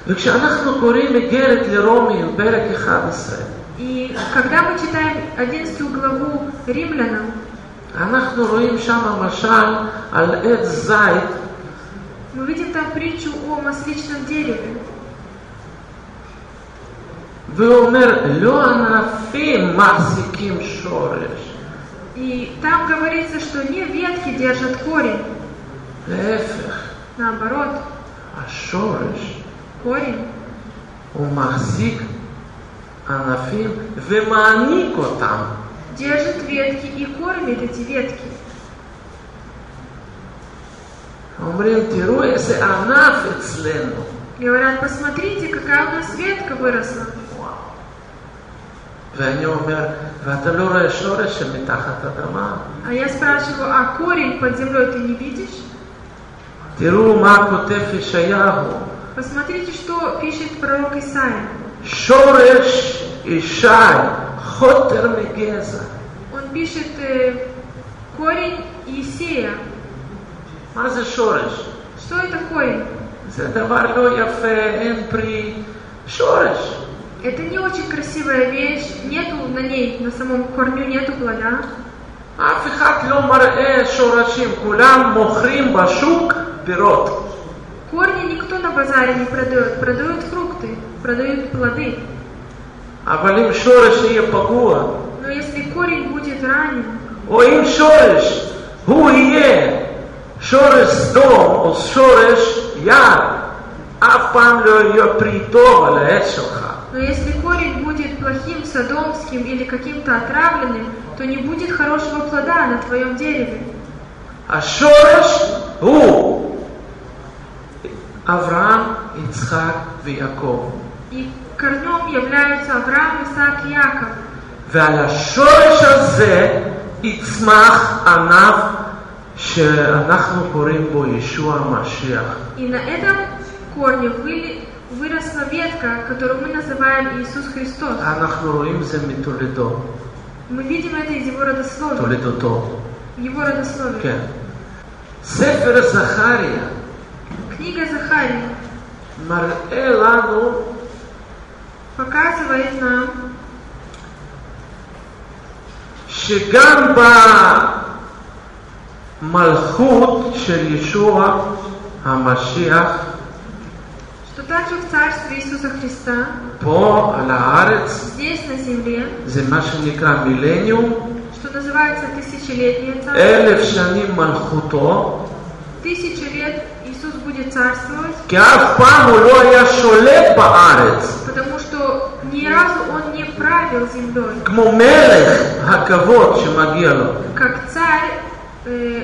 וכשאנחנו קוראים איגרת לרומי, פרק 11, И когда мы читаем 11 главу римлянам, אנחנו רואים שם משל על עץ זית мы видим там притчу о масличном дереве. והוא אומר, לא ענפים מחזיקים שורש, И там говорится, что не ветки держат корень, להפך, наоборот, השורש корень הוא מחזיק ענפים ומעניק אותם. держит ветки и кормит эти ветки. אומרים, תראו איזה ענף אצלנו. Говорят, посмотрите, какая у нас ветка выросла. ואני אומר, ואתה לא רואה שורש שמתחת אדמה? А я спрашиваю, а корень под землей ты не видишь? תראו מה כותב ישעיהו. Посмотрите, что пишет пророк Исаия. שורש ישי, חוטר מגזע. Он пишет э, корень Иисея. מה זה שורש? Что это корень? זה דבר לא יפה, אין פרי. שורש. Это не очень красивая вещь, нету на ней, на самом корню нету плода. אף אחד לא מראה שורשים, כולם מוכרים בשוק פירות. Корни никто на базаре не продает, продают фрукты, продают плоды. אבל אם שורש יהיה פגוע, Но если корень будет ранен, או אם שורש הוא יהיה שורש סדום או שורש יער, אף פעם לא יהיה פרי טוב על העץ שלך. но если корень будет плохим, содомским или каким-то отравленным, то не будет хорошего плода на твоем дереве. השורש הוא אברהם, יצחק ויעקב. И корнем являются Авраам, Исаак и Яков. ועל השורש הזה יצמח ענף שאנחנו קוראים בו ישוע המשיח. И на этом корне вы- выросла ветка, которую мы называем Иисус Христос. אנחנו רואים זה מתולדו, Мы видим это из его родословия. תולדותו. Его родословие. כן. ספר זכריה Книга Захария מראה לנו показывает нам, שגם במלכות של ישוע המשיח, что также в Царстве Иисуса Христа, פה על הארץ, здесь на земле, זה מה שנקרא מילניום, что называется тысячелетнее царство, אלף שנים מלכותו, тысячу лет Иисус будет царствовать, כי אף פעם הוא לא היה שולט בארץ, потому что ни разу Он не правил землей, כמו מלך הכבוד שמגיע לו. как царь э,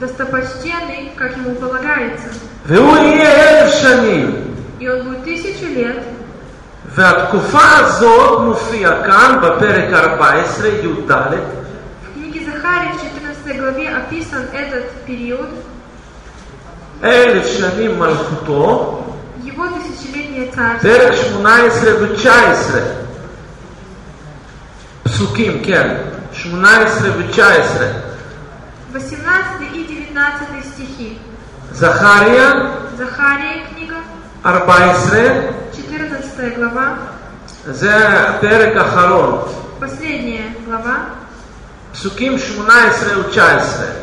достопочтенный, как ему полагается. והוא יהיה אלף שנים. И он будет тысячу лет, והתקופה הזאת מופיעה כאן בפרק 14, י"ד, В книге Захария в 14 главе описан этот период, אלף שנים מלכותו, его тысячелетнее царство. פרק 18 ו-19. פסוקים, כן, 18 ו-19. 18 и 19 стихи. זכריה, Захария книга, 14, 14 глава, זה הפרק האחרון. последняя глава, פסוקים 18 ו-19.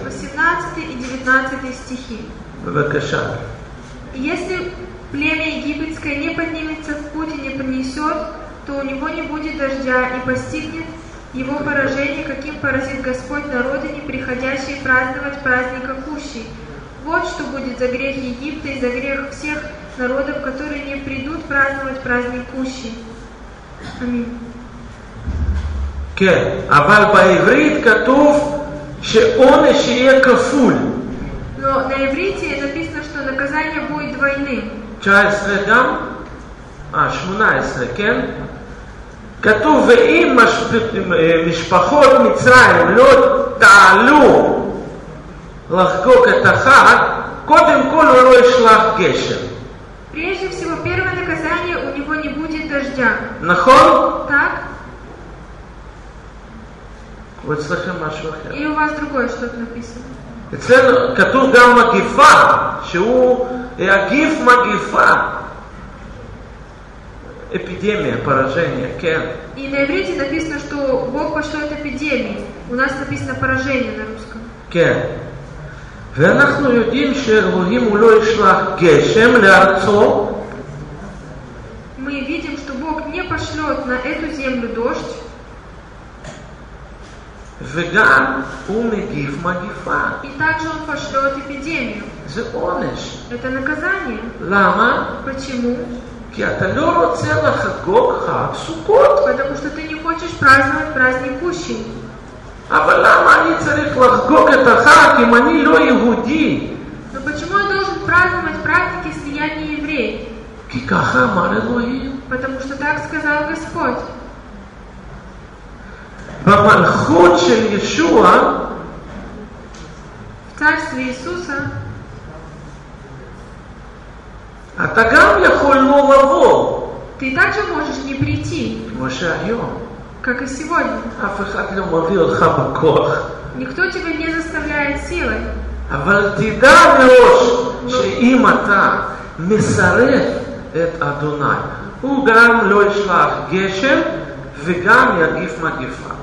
18 и 19 стихи. בבקשה. И Если племя египетское не поднимется в путь и не принесет, то у него не будет дождя и постигнет его поражение, каким поразит Господь народы, не приходящие праздновать праздника Кущи. Вот что будет за грех Египта и за грех всех народов, которые не придут праздновать праздник Кущи. Аминь. כן, אבל בעברית כתוב שעונש יהיה כפול. Но на иврите написано, что наказание будет двойным. 19 גם? אה, 18, כן? כתוב, ואם משפ- משפחות מצרים לא תעלו לחגוג את החג, קודם כל הוא לא ישלח גשם. Прежде всего, первое наказание у него не будет дождя. נכון? Так? או אצלכם משהו אחר. И у вас другое что-то написано. אצלנו כתוב גם מגיפה, שהוא יגיף מגיפה. אפידמיה, поражение, כן. И на иврите написано, что Бог пошлет эпидемии. У нас написано поражение на русском. כן. ואנחנו יודעים שאלוהים הוא לא ישלח גשם לארצו, Мы видим, что Бог не пошлет на эту землю дождь, וגם הוא מגיף מגיפה. и также Он пошлет эпидемию. זה עונש. Это наказание. למה? Почему? כי אתה לא רוצה לחגוג חג סוכות. Потому что ты не хочешь праздновать праздник Кущи. אבל למה אני צריך לחגוג את החג אם אני לא יהודי? Но почему я должен праздновать праздник, если я не еврей? כי ככה אמר אלוהים. Потому что так сказал Господь. במלכות של ישוע В царстве Иисуса אתה גם יכול לא לבוא, ты также можешь не прийти, כמו שהיום. как и сегодня. אף אחד לא מביא אותך בכוח. Никто тебя не заставляет силой. אבל תדע מראש שאם אתה מסרב את אדוני, הוא גם לא ישלח גשם וגם יגיף מגיפה.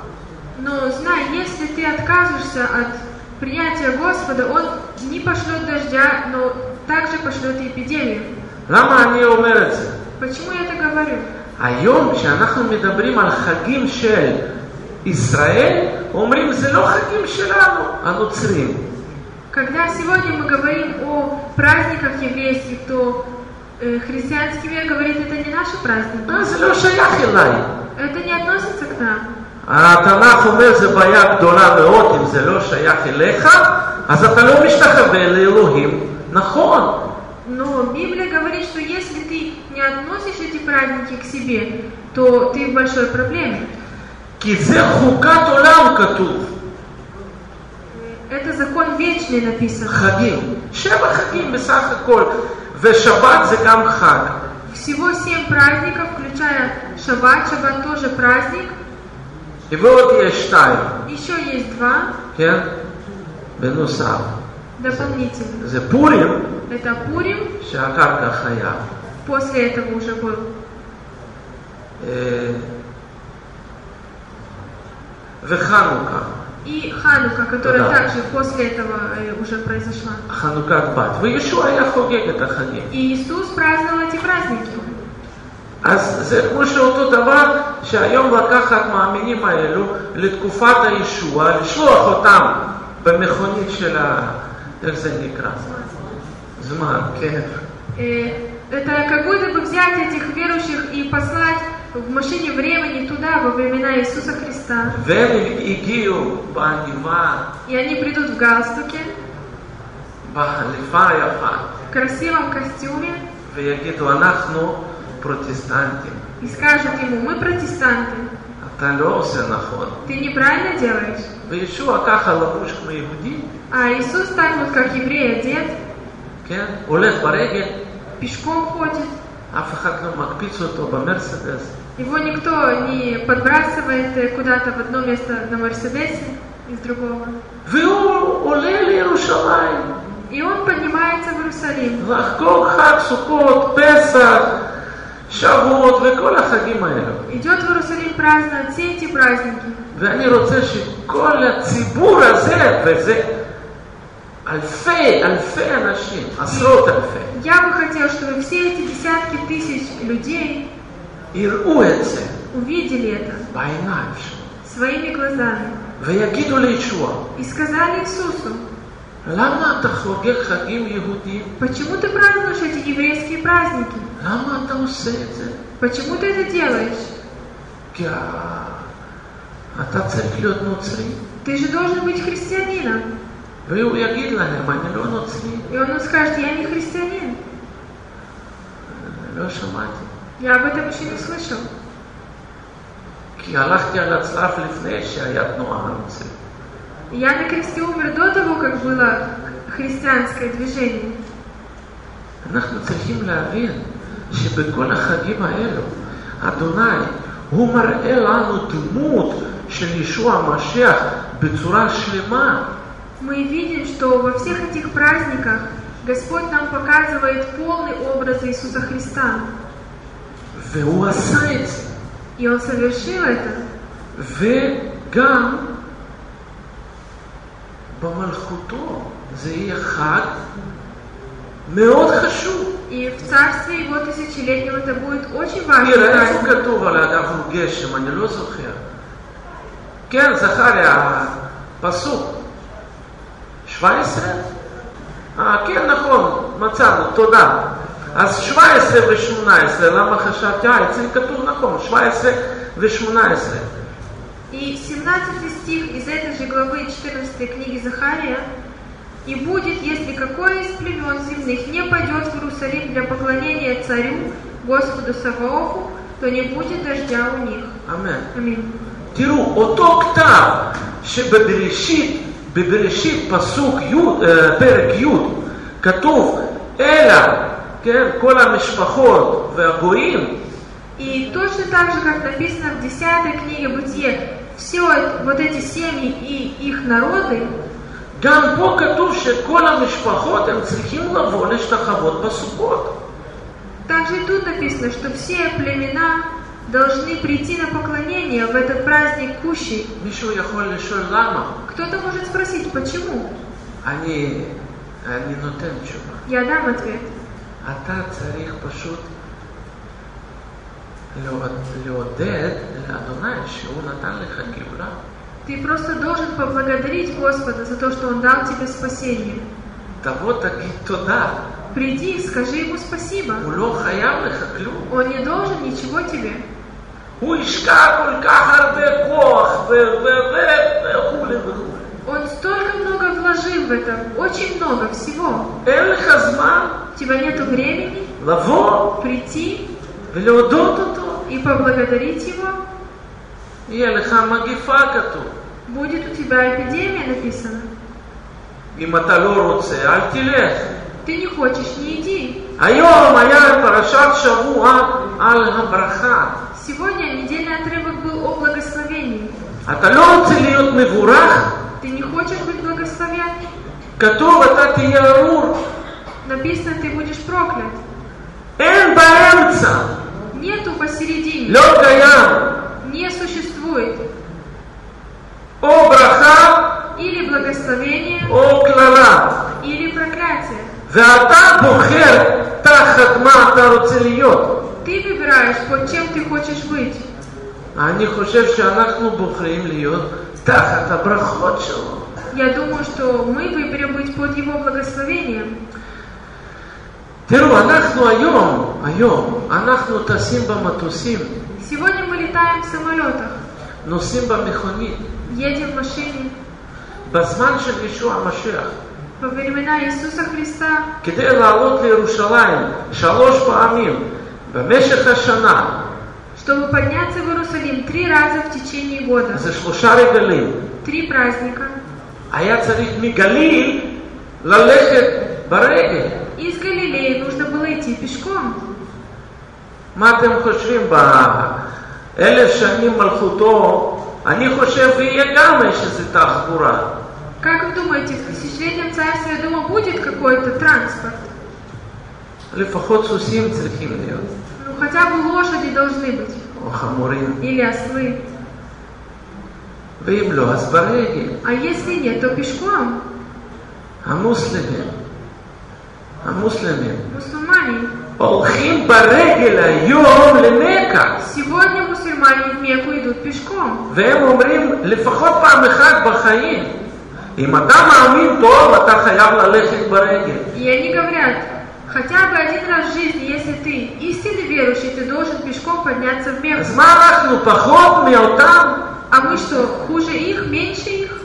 Но знай, если ты откажешься от принятия Господа, Он не пошлет дождя, но также пошлет и эпидемию. למה אני אומר את זה? Почему я это говорю? היום כשאנחנו מדברים על חגים של ישראל, אומרים זה לא חגים שלנו, הנוצרים. Когда сегодня мы говорим о праздниках еврейских, то э, христианский мир говорит, это не наши праздники. אה, זה לא שייך אליי. Это не относится к нам. התנ"ך אומר זה בעיה גדולה מאוד אם זה לא שייך אליך, אז אתה לא משתחווה לאלוהים. נכון, Но Библия говорит, что если ты не относишь эти праздники к себе, то ты в большой проблеме. כי זה חוקת עולם כתוב. Это закон вечный написан. חגים, שבע חגים בסך הכל, ושבת זה גם חג. Всего семь праздников, включая шаббат. Шаббат тоже праздник. ועוד יש שתיים, Еще есть два כן? בנוסף. дополнительных. זה פורים, Это Пурим, שאחר כך היה. после этого уже был. אה, וחנוכה, И Ханука, которая Да. также после этого э, уже произошла. חנוכת בת. וישוע היה חוגג את החגים. И Иисус праздновал эти праздники. אז זה כמו שאותו דבר שהיום לקחת מאמינים האלו לתקופת הישוע, לשלוח אותם במכונית של איך זה נקרא? זמן, כן. Э, Это как будто бы взять этих верующих и послать в машине времени туда, во времена Иисуса Христа. והם הגיעו בעניבה, И они придут в галстуке, בחליפה היפה, в красивом костюме, ויגידו, אנחנו פרוטסטנטים. и скажут ему, мы протестанты, אתה לא עושה נכון. ты неправильно делаешь. וישוע ככה לבוש כמו יהודי, А Иисус так вот, как еврей одет, כן? הולך ברגל, пешком ходит, אף אחד לא מקפיץ אותו במרצדס. его никто не подбрасывает э, куда-то в одно место на Мерседесе из другого. והוא עולה לירושלים И он поднимается в Иерусалим, לחגוג חג סוכות, פסח, שבועות וכל החגים האלו. идет в Иерусалим праздновать все эти праздники. ואני רוצה שכל הציבור הזה, וזה אלפי, אלפי אנשים, עשרות אלפי, Я бы хотел, чтобы все эти десятки тысяч людей יראו את זה увидели это בעיניים שלו, своими глазами ויגידו לישוע, и сказали Иисусу, למה אתה חוגג חגים יהודיים? почему ты празднуешь эти еврейские праздники? למה אתה עושה את זה? Почему ты это делаешь? כי ה- אתה צריך להיות נוצרי. Ты же должен быть христианином. והוא יגיד להם, אני לא נוצרי, И он им скажет, я не христианин. לא שמעתי. Я об этом еще не слышал. כי הלכתי על הצלף לפני שהיה תנועה נוצרית. Я на кресте умер до того, как было христианское движение. אנחנו צריכים להבין שבכל החגים האלו, אדוני, הוא מראה לנו דמות של ישוע המשיח בצורה שלמה. Мы видим, что во всех этих праздниках Господь нам показывает полный образ Иисуса Христа. והוא עשה את זה. И Он совершил это. וגם במלכותו זה יהיה חג מאוד חשוב. И в царстве его тысячелетнего это будет очень важный תראה, איפה праздник. כתוב על הדף הוא גשם? אני לא זוכר. כן, זכריה, פסוק 17? אה, כן, נכון, מצאנו, תודה. אז 17 ו-18, למה חשבתי, אה, אצלי כתוב נכון, 17 ו-18. И 17 стих из этой же главы 14 книги Захария. «И будет, если какое из племен земных не пойдет в Иерусалим для поклонения царю, Господу Саваофу, то не будет дождя у них». אמן. Аминь. תראו, אותו כתב שבבראשית, בבראשית פסוק י', אה, פרק י', כתוב, אלא, כן, כל המשפחות והגויים, И точно так же, как написано в 10 книге Бытие, все вот эти семьи и их народы, גם פה כתוב שכל המשפחות הם צריכים לבוא להשתחוות בסוכות. также и тут написано, что все племена должны прийти на поклонение в этот праздник Кущи. מישהו יכול לשאול למה? Кто-то может спросить, почему? אני, אני נותן תשובה. Я дам ответ. אתה צריך פשוט Ты просто должен поблагодарить Господа за то, что Он дал тебе спасение. Да вот Приди и скажи Ему спасибо. Он не должен ничего тебе. Он столько много вложил в это, очень много всего. У тебя нету времени прийти и поблагодарить Его. יהיה לך מגיפה כתוב. Будет у тебя эпидемия написано. אם אתה לא רוצה, אל תלך. Ты не хочешь, не иди. היום היה פרשת שבוע על הברכה. Сегодня недельный отрывок был о благословении. אתה לא רוצה להיות מבורך? Ты не хочешь быть благословен? כתוב אתה תהיה ארור. Написано, ты будешь проклят. אין באמצע. Нету посередине. לא קיים. Не существует. או ברכה Или благословение, או קללה. или проклятие. ואתה בוחר תחת מה אתה רוצה להיות. Ты выбираешь, под чем ты хочешь быть. אני חושב שאנחנו בוחרים להיות תחת הברכות שלו. Я думаю, что мы выберем быть под Его благословением. תראו, אנחנו היום, היום, אנחנו טסים במטוסים, Сегодня мы летаем в самолетах, נוסעים במכונית. едем в машине. בזמן של ישוע המשיח, Во времена Иисуса Христа, כדי לעלות לירושלים שלוש פעמים במשך השנה, чтобы подняться в Иерусалим три раза в течение года, זה שלושה רגלים. три праздника, היה צריך מגליל ללכת ברגל. из Галилеи нужно было идти пешком. מה אתם חושבים באלף שנים מלכותו? אני חושב ויהיה גם יש איזו תחבורה. Как вы думаете, в тысячелетнем царстве, я думаю, будет какой-то транспорт? לפחות סוסים צריכים להיות, Ну, хотя бы лошади должны быть, או חמורים. или ослы. ואם לא, אז ברגל. А если нет, то пешком. המוסלמים, המוסלמים, Мусульмане. הולכים ברגל היום למכה. Сегодня мусульмане в Мекку идут пешком. והם אומרים לפחות פעם אחת בחיים, אם אתה מאמין טוב, אתה חייב ללכת ברגל. И они говорят, хотя бы один раз в жизни, если ты истинный верующий, ты должен пешком подняться в Мекку. אז מה אנחנו פחות מאותם? А мы что, хуже их, меньше их?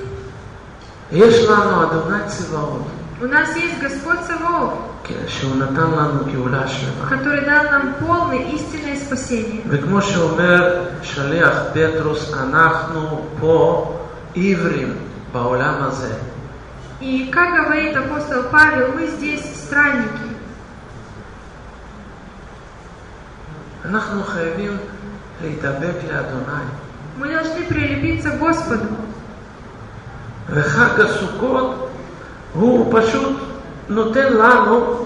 יש לנו אדוני צבאות, У нас есть Господь Саваоф, כן, שהוא נתן לנו גאולה שלמה. который дал нам полное истинное спасение. וכמו שאומר שליח פטרוס, אנחנו פה עיוורים בעולם הזה. И как говорит апостол Павел, мы здесь странники. אנחנו חייבים להידבק לאדוני. Мы должны прилепиться к Господу. וחג הסוכות הוא פשוט נותן לנו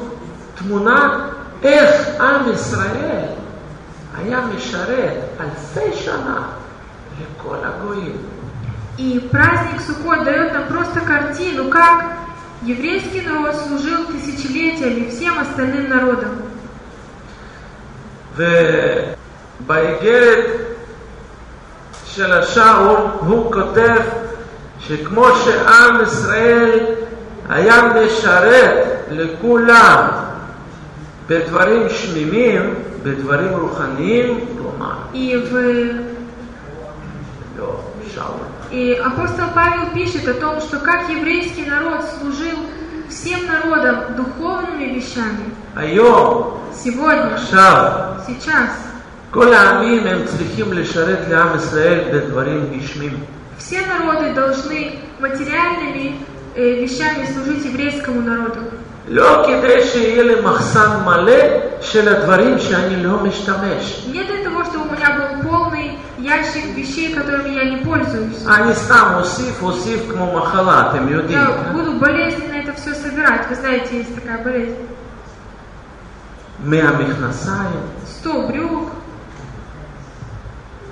תמונה איך עם ישראל היה משרת אלפי שנה לכל הגויים. И праздник Суккот дает нам просто картину, как еврейский народ служил тысячелетиями всем остальным народам. ובאיגרת של השאול הוא כותב שכמו שעם ישראל היה משרת לכולם בדברים שמימים, בדברים רוחניים, כלומר, И, в, לא, שאול, и апостол Павел пишет о том, что как еврейский народ служил всем народам духовными вещами, היום, сегодня, עכשיו, сейчас, כל העמים הם צריכים לשרת לעם ישראל בדברים גשמים. все народы должны материальными э, вещами служить еврейскому народу. לא כדי שיהיה לי מחסן מלא של הדברים שאני לא משתמש. Не для того, чтобы у меня был полный ящик вещей, которыми я не пользуюсь. אני סתם אוסיף, אוסיף כמו מחלה, אתם יודעים. Я буду болезненно это все собирать. Вы знаете, есть такая болезнь. מאה מכנסיים, 100 брюк,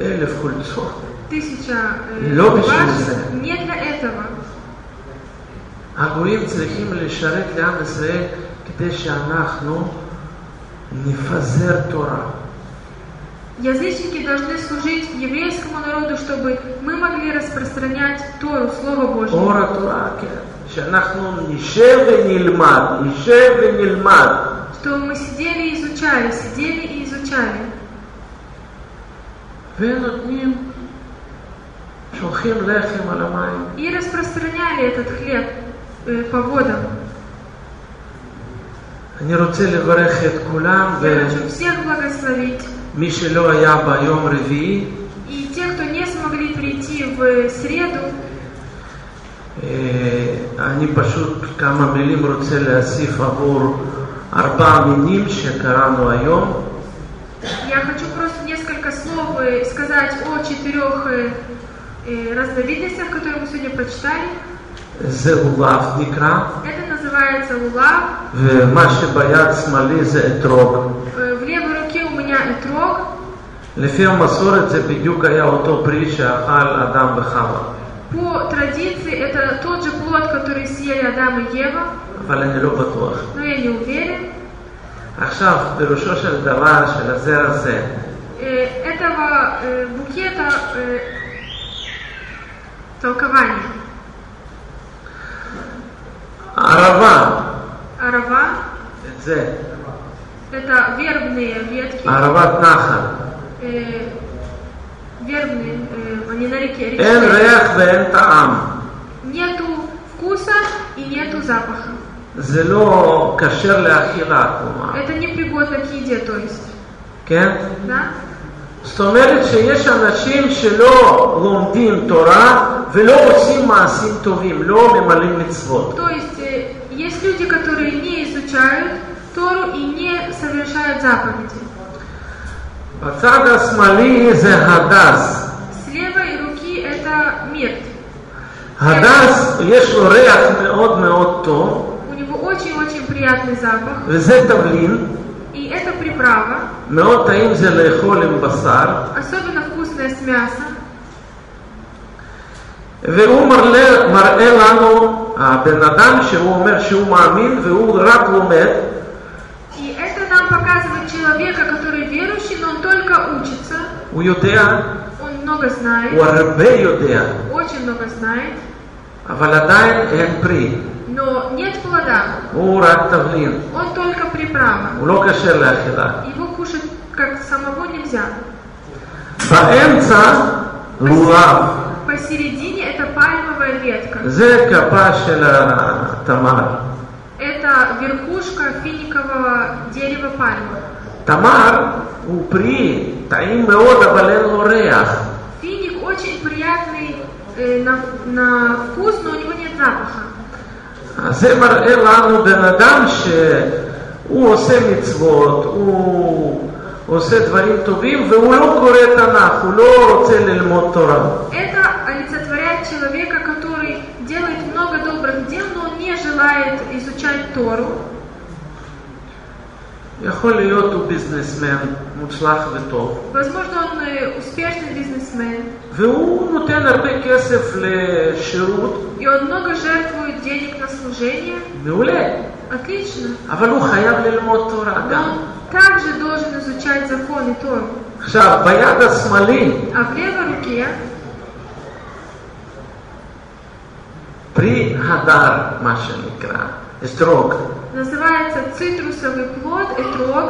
אלף חולצות. тысяча э, לא בשביל рубашек. זה. Не для этого. הגויים צריכים לשרת לעם ישראל כדי שאנחנו נפזר תורה. Язычники должны служить еврейскому народу, чтобы мы могли распространять Тору, Слово Божье. אור התורה, כן. שאנחנו נשב ונלמד, נשב ונלמד. Чтобы мы сидели и изучали, сидели и изучали. ונותנים, שולחים לחם על המים. И распространяли этот хлеб э, по водам. אני רוצה לברך את כולם, Я хочу всех благословить. ומי שלא היה ביום רביעי, И те, кто не смогли прийти в среду, אה, אני פשוט כמה מילים רוצה להוסיף עבור ארבעה מינים שקראנו היום. я хочу просто несколько слов э, сказать о четырех э, э, разновидностях, которые мы сегодня прочитали. זה אולף נקרא, Это называется лулав. ומה שביד שמאלי זה אתרוג. Э, В левой руке у меня этрог. לפי המסורת זה בדיוק היה אותו פרי שאכל אדם וחווה, По традиции это тот же плод, который съели Адам и Ева, אבל אני לא בטוח. но я не уверен. עכשיו, פירושו של דבר של הזר הזה, Э, этого э, букета э, толкование. ערבה, Арава את זה, – это вербные ветки, ערבת נחל. э, вербные, э, они на реке. אין речные. ריח ואין טעם. Нету вкуса и нету запаха. זה לא כשר לאכילה, כלומר, Это непригодно к еде, то есть. כן? Да? זאת אומרת שיש אנשים שלא לומדים תורה ולא עושים מעשים טובים, לא ממלאים מצוות. То есть э, есть люди, которые не изучают Тору и не совершают заповеди. בצד השמאלי זה הדס. С левой руки это мирт. הדס יש לו ריח מאוד מאוד טוב, У него очень-очень приятный запах. וזה תבלין, И это приправа. מאוד טעים זה לאכול עם בשר, Особенно вкусная с мясом. והוא מראה, מראה לנו, הבן אדם שהוא אומר שהוא מאמין והוא רק לומד, И это нам показывает человека, который верующий, но он только учится. הוא יודע, Он много знает, הוא הרבה יודע, очень много знает, אבל עדיין אין פרי, но нет плода. הוא רק תבלין, Он только приправа. הוא לא כשר לאכילה. Его кушать как самого нельзя. באמצע לולב, Посередине это пальмовая ветка. זה כפה של התמר. Это верхушка финикового дерева пальмы. תמר הוא פרי טעים מאוד, אבל אין לו ריח. Финик очень приятный э, на, на вкус, но у него нет запаха. אז זה מראה לנו בן אדם שהוא עושה מצוות, הוא הוא עושה דברים טובים והוא לא קורא תנ"ך, הוא לא רוצה ללמוד תורה. יכול להיות הוא ביזנסמן מוצלח וטוב. והוא נותן הרבה כסף לשירות. מעולה. אבל הוא חייב ללמוד תורה גם. он также должен изучать законы Тору. עכשיו, ביד השמאלי, А в левой руке פרי הדר, מה שנקרא, אתרוג. называется цитрусовый плод этрог.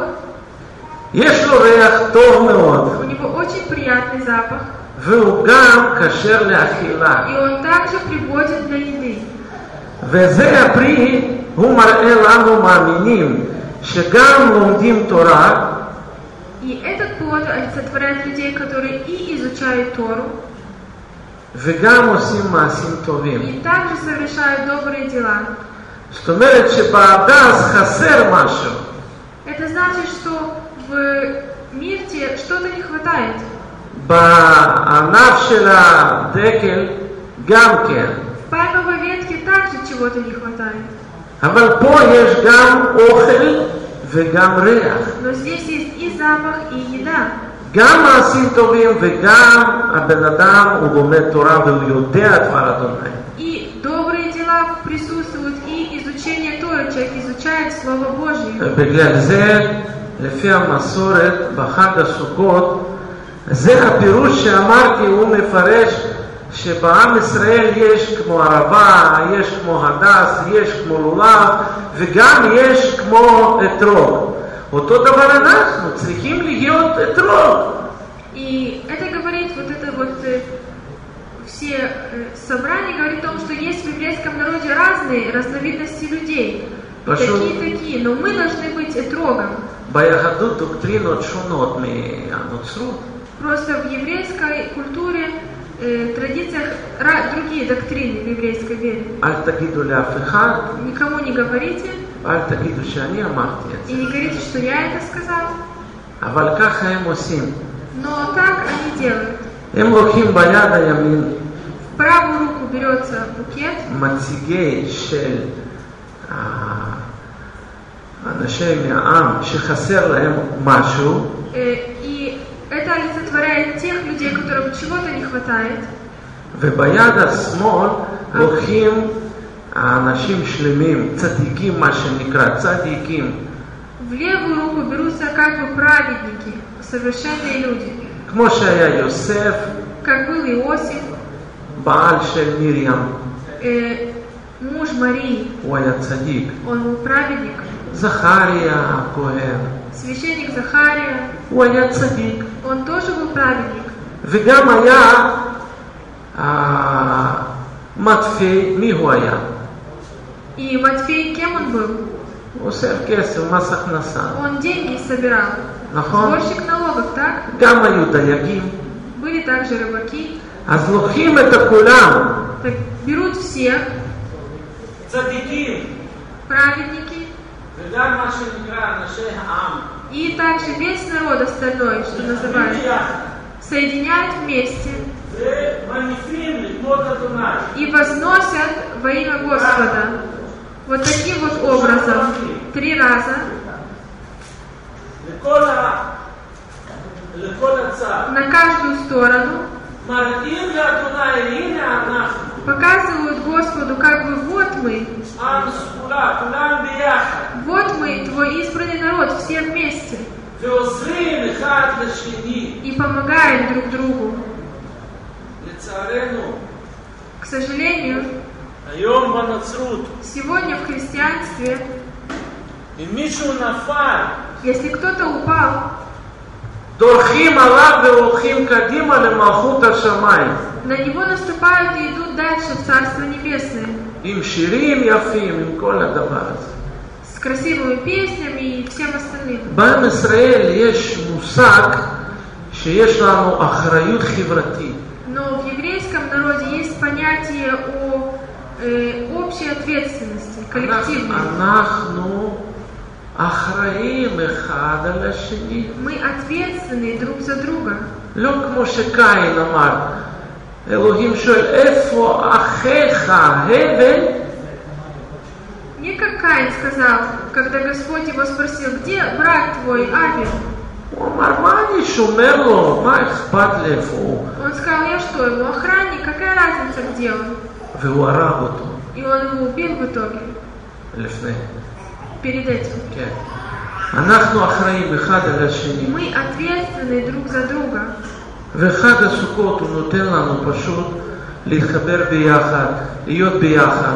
יש לו ריח טוב מאוד, У него очень приятный запах, והוא גם כשר לאכילה. и он также пригоден для еды. וזה הפרי, הוא מראה לנו מאמינים שגם לומדים תורה И этот плод олицетворяет людей, которые и изучают Тору, וגם עושים מעשים טובים. и также совершают добрые дела. זאת אומרת שבהדס חסר משהו. Это значит, что в мирте что-то не хватает. בענף של הדקל גם כן. В пальмовой ветке также чего-то не хватает. אבל פה יש גם אוכל וגם ריח. גם מעשים טובים וגם הבן אדם הוא לומד תורה והוא יודע דבר אדוני. בגלל זה, לפי המסורת, בחג הסוכות, זה הפירוש שאמרתי, הוא מפרש שבעם ישראל יש כמו ערבה, יש כמו הדס, יש כמו לולב, וגם יש כמו אתרוג. אותו דבר אנחנו, צריכים להיות אתרוג. И это говорит, вот это вот э, все э, собрания говорит о том, что есть в еврейском народе разные разновидности людей. И Пошел. Такие такие, но мы должны быть этрогом. ביהדות דוקטרינות שונות מהנוצרות. Просто в еврейской культуре, э, традициях ра- другие доктрины в еврейской вере. אל תגידו לאף אחד, Никому не говорите אל תגידו שאני אמרתי את и זה. не говорите, что я это сказал. אבל ככה הם עושים. Но так они делают. הם לוקחים ביד הימין В правую руку берется букет, מציגי של אה, אנשי מהעם שחסר להם משהו, э, и это олицетворяет тех людей, которым чего-то не хватает. וביד השמאל לוקחים האנשים שלמים, צדיקים מה שנקרא, צדיקים, В левую руку берутся как бы праведники, совершенные люди. כמו שהיה יוסף, как был Иосиф, בעל של מרים, э, муж Марии, הוא היה צדיק. он был праведник, זכריה הכהן, священник Захария, הוא היה צדיק. он тоже был праведник. וגם היה אה, מטפי, מי הוא היה? И Матфей, кем он был? הוא אוסף כסף, מס הכנסה. Он деньги собирал. נכון? Сборщик налогов, так? גם היו דייגים. Были также рыбаки. אז לוקחים את הכולם, Так, берут всех, צדיקים, праведники, И также весь народ остальной, что называется, соединяют вместе и возносят во имя Господа. Вот таким вот образом. Три раза. На каждую сторону показывают Господу, как бы вот мы. Вот мы, Твой избранный народ, все вместе. И помогаем друг другу. К сожалению, сегодня в христианстве, если кто-то упал, דורכים עליו והולכים קדימה למלכות השמיים. на него наступают и идут дальше в Царство Небесное. עם שירים יפים, עם כל הדבר הזה. С красивыми песнями и всем остальным. בעם ישראל יש מושג שיש לנו אחריות חברתית. Но в еврейском народе есть понятие о э, общей ответственности, коллективной. אנחנו Мы ответственны друг за друга. לא כמו שקין אמר, אלוהים שואל, איפה אחיך הבל? Не как Каин сказал, когда Господь его спросил, где брат твой Авель? הוא אמר, מה אני שומר לו? מה אכפת לי איפה הוא? Он сказал, я что, ему охранник, какая разница где он? והוא הרג אותו И он его убил в итоге, לפני. перед этим. כן. אנחנו אחראים אחד על השני. Мы ответственны друг за друга. וחג הסוכות הוא נותן לנו פשוט להתחבר ביחד, להיות ביחד.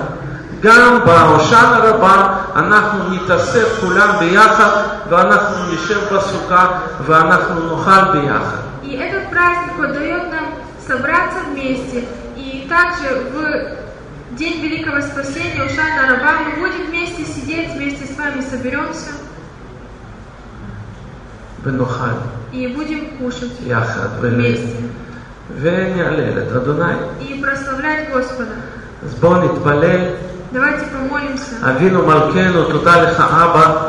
גם בהושענא רבה אנחנו נתאסף כולם ביחד ואנחנו נשב בסוכה ואנחנו נאכל ביחד. И этот праздник вот дает нам собраться вместе. И также в День Великого Спасения Ушана Раба мы будем вместе сидеть, вместе с вами соберемся ונאכל и будем кушать יחד ול... вместе ונעלל את אדוני. и прославлять Господа. אז בואו נתפלל. Давайте помолимся. אבינו מלכנו, תודה לך אבא,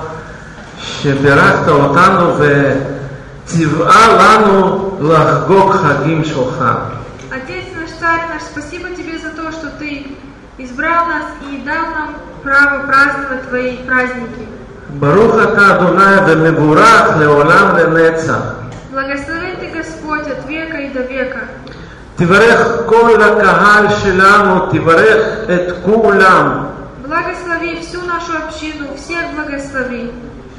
שברכת אותנו וציווה לנו לחגוג חגים שלך. избрал нас и дал нам право праздновать Твои праздники. ברוך אתה אדוני ומבורך לעולם לנצח. Благословен Ты, Господь, от века и до века. תברך כל הקהל שלנו, תברך את כולם, Благослови всю нашу общину, всех благослови.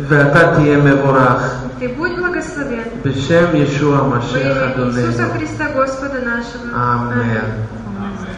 ואתה תהיה מבורך. Ты будь благословен. בשם ישוע Во המשיח имя Иисуса אדוננו. Христа, Господа нашего. אמן.